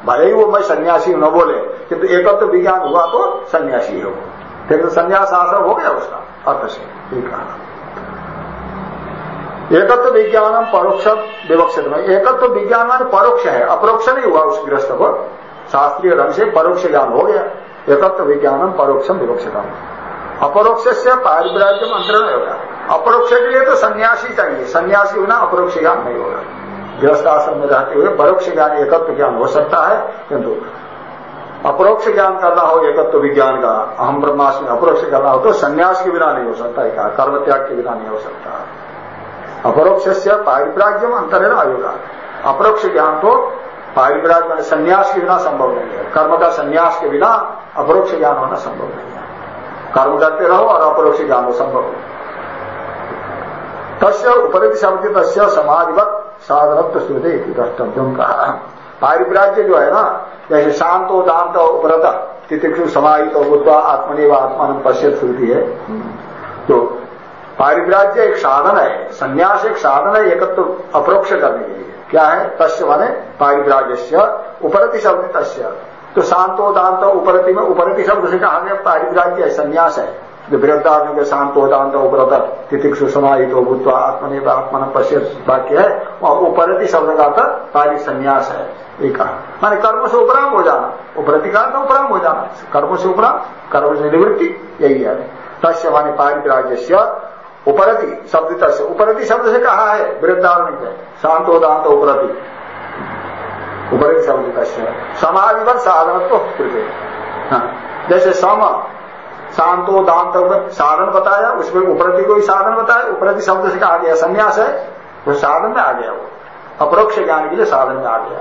भले ही वो मैं सन्यासी न बोले, किंतु एकत्व विज्ञान हुआ तो सन्यासी है फिर तो संन्यास आश्रम हो गया उसका। एकत्व विज्ञान परोक्ष विवक्षित में एकत्व विज्ञान मान परोक्ष है, अपरोक्ष नहीं हुआ उस गृहस्थ को। शास्त्रीय ढंग से परोक्ष ज्ञान हो गया। एकत्व विज्ञानम परोक्षम विवक्षितम। अपरोक्ष से पारिप्राज्यम अंतरण होगा अपरोक्ष के लिए तो सन्यासी चाहिए। सन्यासी होना अपरोक्ष ज्ञान नहीं होगा। गृहस्थाश्रम में रहते हुए परोक्ष ज्ञान एकत्व ज्ञान हो सकता है, किंतु अपरोक्ष ज्ञान करना हो, एकत्व विज्ञान का, अहम ब्रह्मास्म अपरोक्ष करना हो तो संन्यास के बिना नहीं हो सकता है कर्म त्याग के बिना नहीं हो सकता। अपरोक्ष से पारिप्राज्यम अंतरण आयोगा। अपरोक्ष ज्ञान तो पारिविराज मान संन्यास के बिना संभव नहीं है। कर्म का संन्यास के बिना अपरोक्ष ज्ञान होना संभव नहीं है। कर्म करते रहो और अपरोक्ष ज्ञान हो, संभव नहीं तस्य उपरित शब्द तस्य समाधिवत साधनत्व श्रुति द्रष्टव्यम कहा। पारिप्राज्य जो है ना जैसे शांतो दांत उपरत तितिक्षु समाहित बुद्धा आत्मनि व आत्मान पश्चित श्रुति है। तो पारिप्राज्य एक साधन है, संन्यास एक साधन है, एकत्व अप्रोक्ष करने के लिए। क्या है? तस्य माने पारिप्राज्य उपरति शब्द तस्य। तो शांतो दांत उपरति में उपरति शब्द से कहा गया, पारिप्राज्य है, संन्यास है। वृद्धादि के शांतो दांत उपरत तितिक्षु समाहित भूतवा आत्मनि आत्मन पश्य वाक्य है, वहाँ उपरति शब्द का अर्थ पारि संन्यास है, ये कहा। माने कर्म से उपराम हो जाना, उपरति का उपराम हो जाना। कर्म से उपराम, कर्म से निवृत्ति, यही है। तस्य माने पारिप्राज्य उपरति शब्द तस्य। उपरति शब्द से कहा है वृद्धारण शांतोदांत उपरति। उपरति शब्द तस्य। समाधिवर साधनत्व कृत्य हाँ। जैसे सम शांतो दांत साधन बताया, उसमें उपरति को ही साधन बताया उपरति शब्द से कहा गया, संन्यास है, वो साधन में आ गया वो। अपरोक्ष ज्ञान के लिए साधन में आ गया।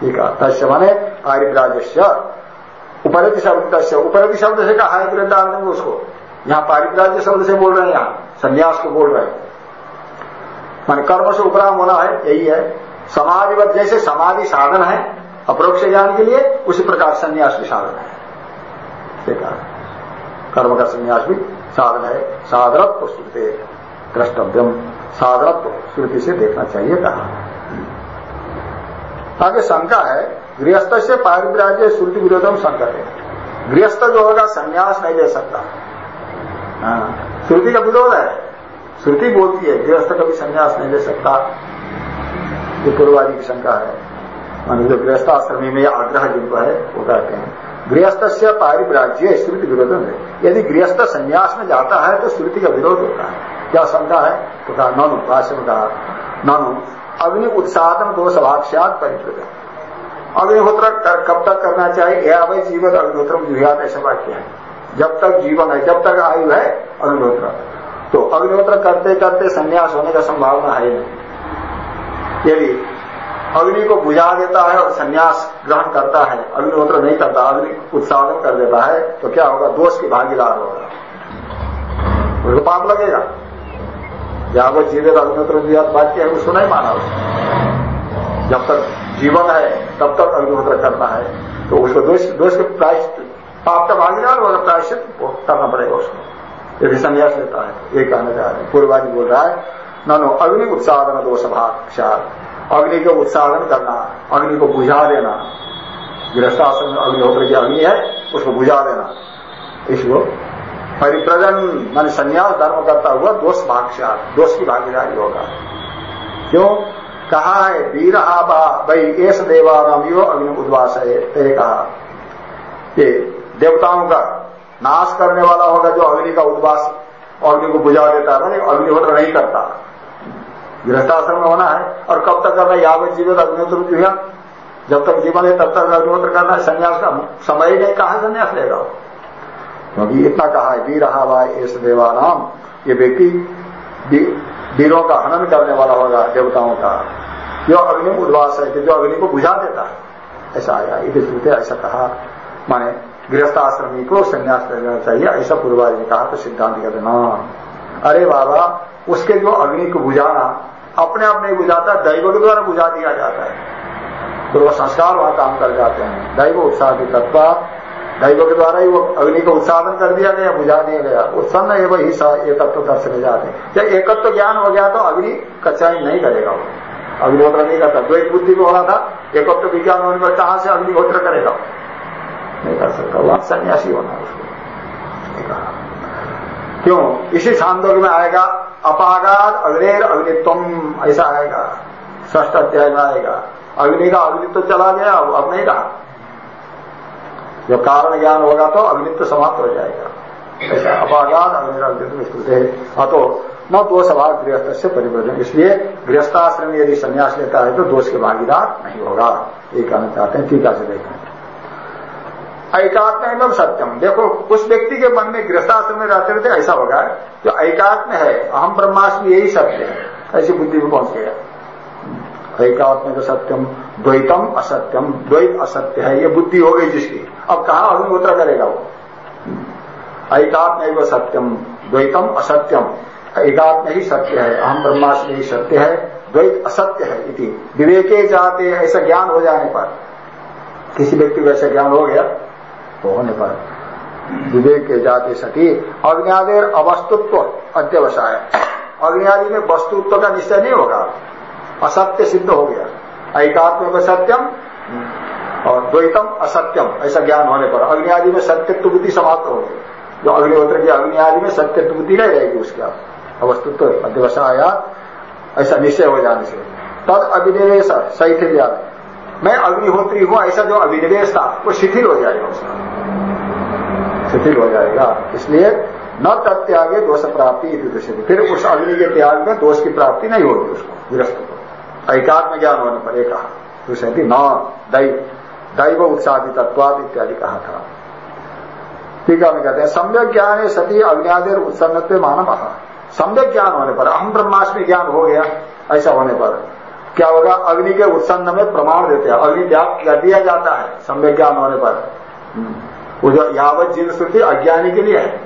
ठीक है तस्य माने पारिप्राज्य उपरति शब्द तस्य, उपरति शब्द से कहा है वृद्धारण उसको। यहाँ पारिप्राज्य शब्द से बोल रहे हैं यहाँ, संन्यास को बोल रहे हैं। मान कर्म से उपराम होना है, यही है। समाधिवत जैसे समाधि साधन है, अप्रोक्ष ज्ञान के लिए, उसी प्रकार संन्यास भी साधन है। ठीक है कर्म का संन्यास भी साधन है साधरत्व श्रुति द्रष्टव्यम साधरत्व श्रुति से देखना चाहिए कहा। आगे शंका है गृहस्थ से पारिप्राज्य श्रुति विरोधम संकट है। गृहस्थ जो होगा संन्यास नहीं ले सकता। हाँ, श्रुति का विरोध है। श्रुति बोलती है गृहस्थ कभी संन्यास नहीं ले सकता। ये पूर्वादि की शंका है। मान जो गृहस्थाश्रमी में आग्रह जिनको है वो कहते हैं। गृहस्थ से पारिप्राज्य श्रुति विरोध है। यदि गृहस्थ संन्यास में जाता है तो श्रुति का विरोध होता है। क्या शंका है? तो कहा ननु भाष्य में कहा ननु अग्नि उत्साधन दोष भाष्यात परिकृत अग्निहोत्र कब तक करना चाहिए? यह अवय जीवन अग्निहोत्र जुहियात ऐसा वाक्य है। जब तक जीवन है, जब तक आयु है, अग्निहोत्र। तो अग्निहोत्र करते करते संन्यास होने का संभावना है यदि अग्नि को बुझा देता है और संन्यास ग्रहण करता है। अग्निहोत्र नहीं करता, अग्नि उत्साधन कर देता है तो क्या होगा? दोष की भागीदार होगा। उसको पाप लगेगा। जहाँ वो जीवित अग्निहोत्र वाक्य है, उसको नहीं माना जब तक जीवन है, तब तक अग्निहोत्र करना है। तो उसको दोष दोष के प्रायश्चित, पाप का भागीदार होगा, प्रायश्चित करना पड़ेगा उसको। यदि संन्यास लेता है। ये कहना चाह रहे पूर्वाजी बोल रहा है नो अग्नि उत्साधन दोष भाग अग्नि के उत्साधन करना, अग्नि को बुझा देना। गृहस्थाश्रम में अग्निहोत्र की अग्नि है, उसको बुझा देना। इसको परिप्रजन, मान संन्यास धर्म करता हुआ दोष भाग दोष की भागीदारी होगा। क्यों? कहा है, वीरहा भाई एस देवाराम यो अग्नि उद्वास है कहा। कि देवताओं का नाश करने वाला होगा जो अग्नि का उद्वास, अग्नि को बुझा देता है अग्निहोत्र नहीं करता। गृहस्थाश्रम में होना है। और कब तक करना है? यावत जीवित अग्निहोत्र जब तक जीवन है, तब तक अग्निहोत्र करना है। संन्यास का समय ही नहीं। कहा संन्यास लेगा? क्योंकि इतना कहा है वीर इस देवानाम। ये व्यक्ति वीरों का हनन करने वाला होगा, देवताओं का। जो अग्नि उद्वास है जो अग्नि को बुझा देता है। ऐसा आया इधर श्रुते ऐसा कहा। माने, गृहस्थ आश्रमी को संन्यास लेना चाहिए? ऐसा पूर्वाज ने कहा तो सिद्धांत कहते ना अरे बाबा, उसके जो अग्नि को बुझाना? अपने आप नहीं बुझाता, दैव के द्वारा बुझा दिया जाता है। तो संस्कार वहाँ काम कर जाते हैं। दैव उत्साह की तत्व, दैव के द्वारा ही वो अग्नि को उत्साहन कर दिया गया, बुझा दिया गया। उत्सन्न एवं ही दर्शन जाते जब एकत्व ज्ञान हो गया तो अग्नि कचाई नहीं करेगा वो। अग्निहोत्र नहीं करता। द्वैत बुद्धि में हो रहा था, एकत्व विज्ञान होने पर कहाँ से अग्निहोत्र करेगा नहीं कर सकता। वहाँ सन्यासी होना उसको। क्यों? इसी छांदोग में आएगा अपागाद अग्रेर अग्नित्व ऐसा आएगा। ष्ठ अध्याय में आएगा। अग्नि का अग्नित्व चला गया, अब नहीं कहा जब कारण ज्ञान होगा तो अग्नित्व समाप्त हो जाएगा। ऐसा अपागाद अग्निर, अग्नित्व है तो न दोष भाग गृहस्थ से परिवर्तन इसलिए गृहस्थाश्रम यदि संन्यास लेता है तो दोष के भागीदार नहीं होगा। ये कहना चाहते हैं, टीका से देखें ऐकात्म एवं सत्यम देखो, उस व्यक्ति के मन में गृहस्थाश्रम में रहते रहते ऐसा होगा जो ऐकात्म है, अहम ब्रह्मास्म यही सत्य है। ऐसी बुद्धि में पहुँच गया। ऐकात्म सत्यम, द्वैतम असत्यम, द्वैत असत्य है, ये बुद्धि हो गई जिसकी। अब कहा अग्निहोत्र करेगा वो? एकात्म ऐकात्म सत्यम, द्वैतम असत्यम। एकात्म ही सत्य है, अहम ब्रह्मास्म ही सत्य है, द्वैत असत्य है इति। विवेके जाते ऐसा ज्ञान हो जाने पर। किसी व्यक्ति को ऐसा ज्ञान हो गया तो होने पर। विवेक के जाते सती, अग्नियादेर अवस्तुत्व अध्यवसाय अग्नियादि में वस्तुत्व का निश्चय नहीं होगा। असत्य सिद्ध हो गया। एकात्म में सत्यम और द्वैतम असत्यम, ऐसा ज्ञान होने पर। अग्नि में सत्यत्व बुद्धि समाप्त हो गई। जो अग्निहोत्र की अग्नि में सत्यत्व बुद्धि नहीं रहेगी उसके अवस्तुत्व अध्यवसाया ऐसा निश्चय हो जाने से। तद अभिनिवेश शैथिल मैं अग्निहोत्री हूँ ऐसा जो अभिनिवेश था, वो शिथिल हो जाएगा उसका। शिथिल हो जाएगा। इसलिए न तत्यागे दोष प्राप्ति फिर उस अग्नि के त्याग में दोष की प्राप्ति नहीं होगी उसको गृहस्थ को एकात्म ज्ञान होने पर एक कहा। दूसरे, न दैव दैव उत्साही तत्वाद इत्यादि कहा था। टीका में कहते हैं, सम्यक ज्ञान है सती अज्ञादेर उत्सन्न मानव सम्यक ज्ञान होने पर अहम ब्रह्माष्टमी ज्ञान हो गया, ऐसा होने पर क्या होगा? अग्नि के उत्सन्न में प्रमाण देते हैं। अग्नि त्याग कर दिया जाता है, सम्यक ज्ञान होने पर। वो जो यावत जीव श्रुति अज्ञानी के लिए है।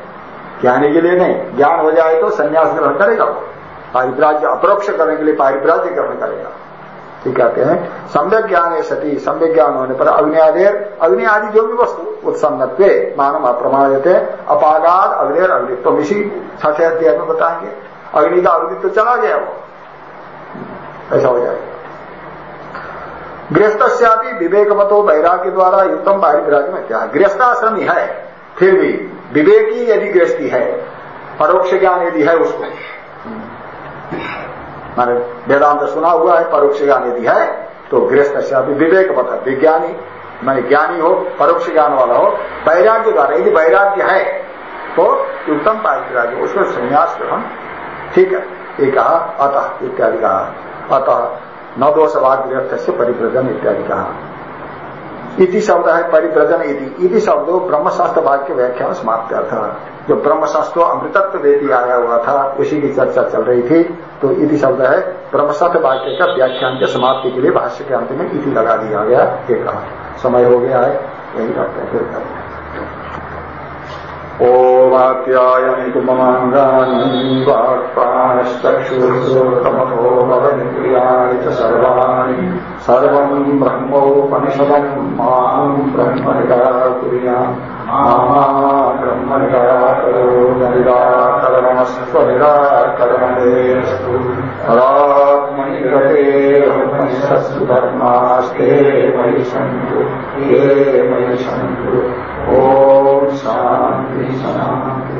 ज्ञानी के लिए नहीं। ज्ञान हो जाए तो संन्यास ग्रहण करेगा वो। पारिप्राज्य अपरोक्ष करने के लिए पारिप्राज्य ग्रहण करेगा। ठीक कहते हैं। सम्यक ज्ञान है सती। सम्यक ज्ञान होने पर अग्नि आदि अग्नि आदि जो भी वस्तु उत्सन्नत्व मानव प्रमाण देते हैं। अपागाद अग्निर अग्नित्व इसी छठे अध्याय में बताएँगे। अग्नि का अग्नित्व चला गया वो। ऐसा हो जाएगा। गृहस्थ्यापी विवेक मतो वैराग्य द्वारा युक्तम पारिग्राज में क्या गृहस्थाश्रम ही है, फिर भी विवेकी यदि गृहस्थी है, परोक्ष ज्ञान यदि है उसको। माने वेदांत सुना हुआ है, परोक्ष ज्ञान यदि है तो गृहस्थ से अभी विवेक मत विज्ञानी, मैंने ज्ञानी हो, परोक्ष ज्ञान वाला हो, वैराग्य द्वारा यदि वैराग्य है तो युक्तम पारिग्राज उसमें संन्यास ग्रहण, ठीक है, ये कहा, अतः इत्यादि कहा। अतः न दोष वाद गृहस्थ से परिव्रजन इत्यादि कहा इति शब्द है परिव्रजन इति। शब्द ब्रह्मशास्त्र वाक्य व्याख्या समाप्त था जो ब्रह्मशास्त्र अमृतत्व वेदी आया हुआ था, उसी की चर्चा चल रही थी तो इति शब्द है ब्रह्मशास्त्र वाक्य का व्याख्यान के समाप्ति के लिए भाष्य के अंत में इति लगा दिया गया। कहा। समय हो गया है, यही करते हैं, फिर करते हैं। ओमाप्यायन्तु ममाङ्गानि वाक्प्राणश्चक्षुर्श्रोत्रमथो भवन्त्रियाणि च सर्वाणि सर्वम् ब्रह्मोपनिषदम् माम् ब्रह्म निराकुर्याम् मामा ब्रह्म निराकरो निराकरणमस्त्व निराकरणमेस्तु परात्मनिरते उपनिषत्सु धर्मास्ते मयि सन्तु ये मयि सन्तु ॐ शान्ति शान्ति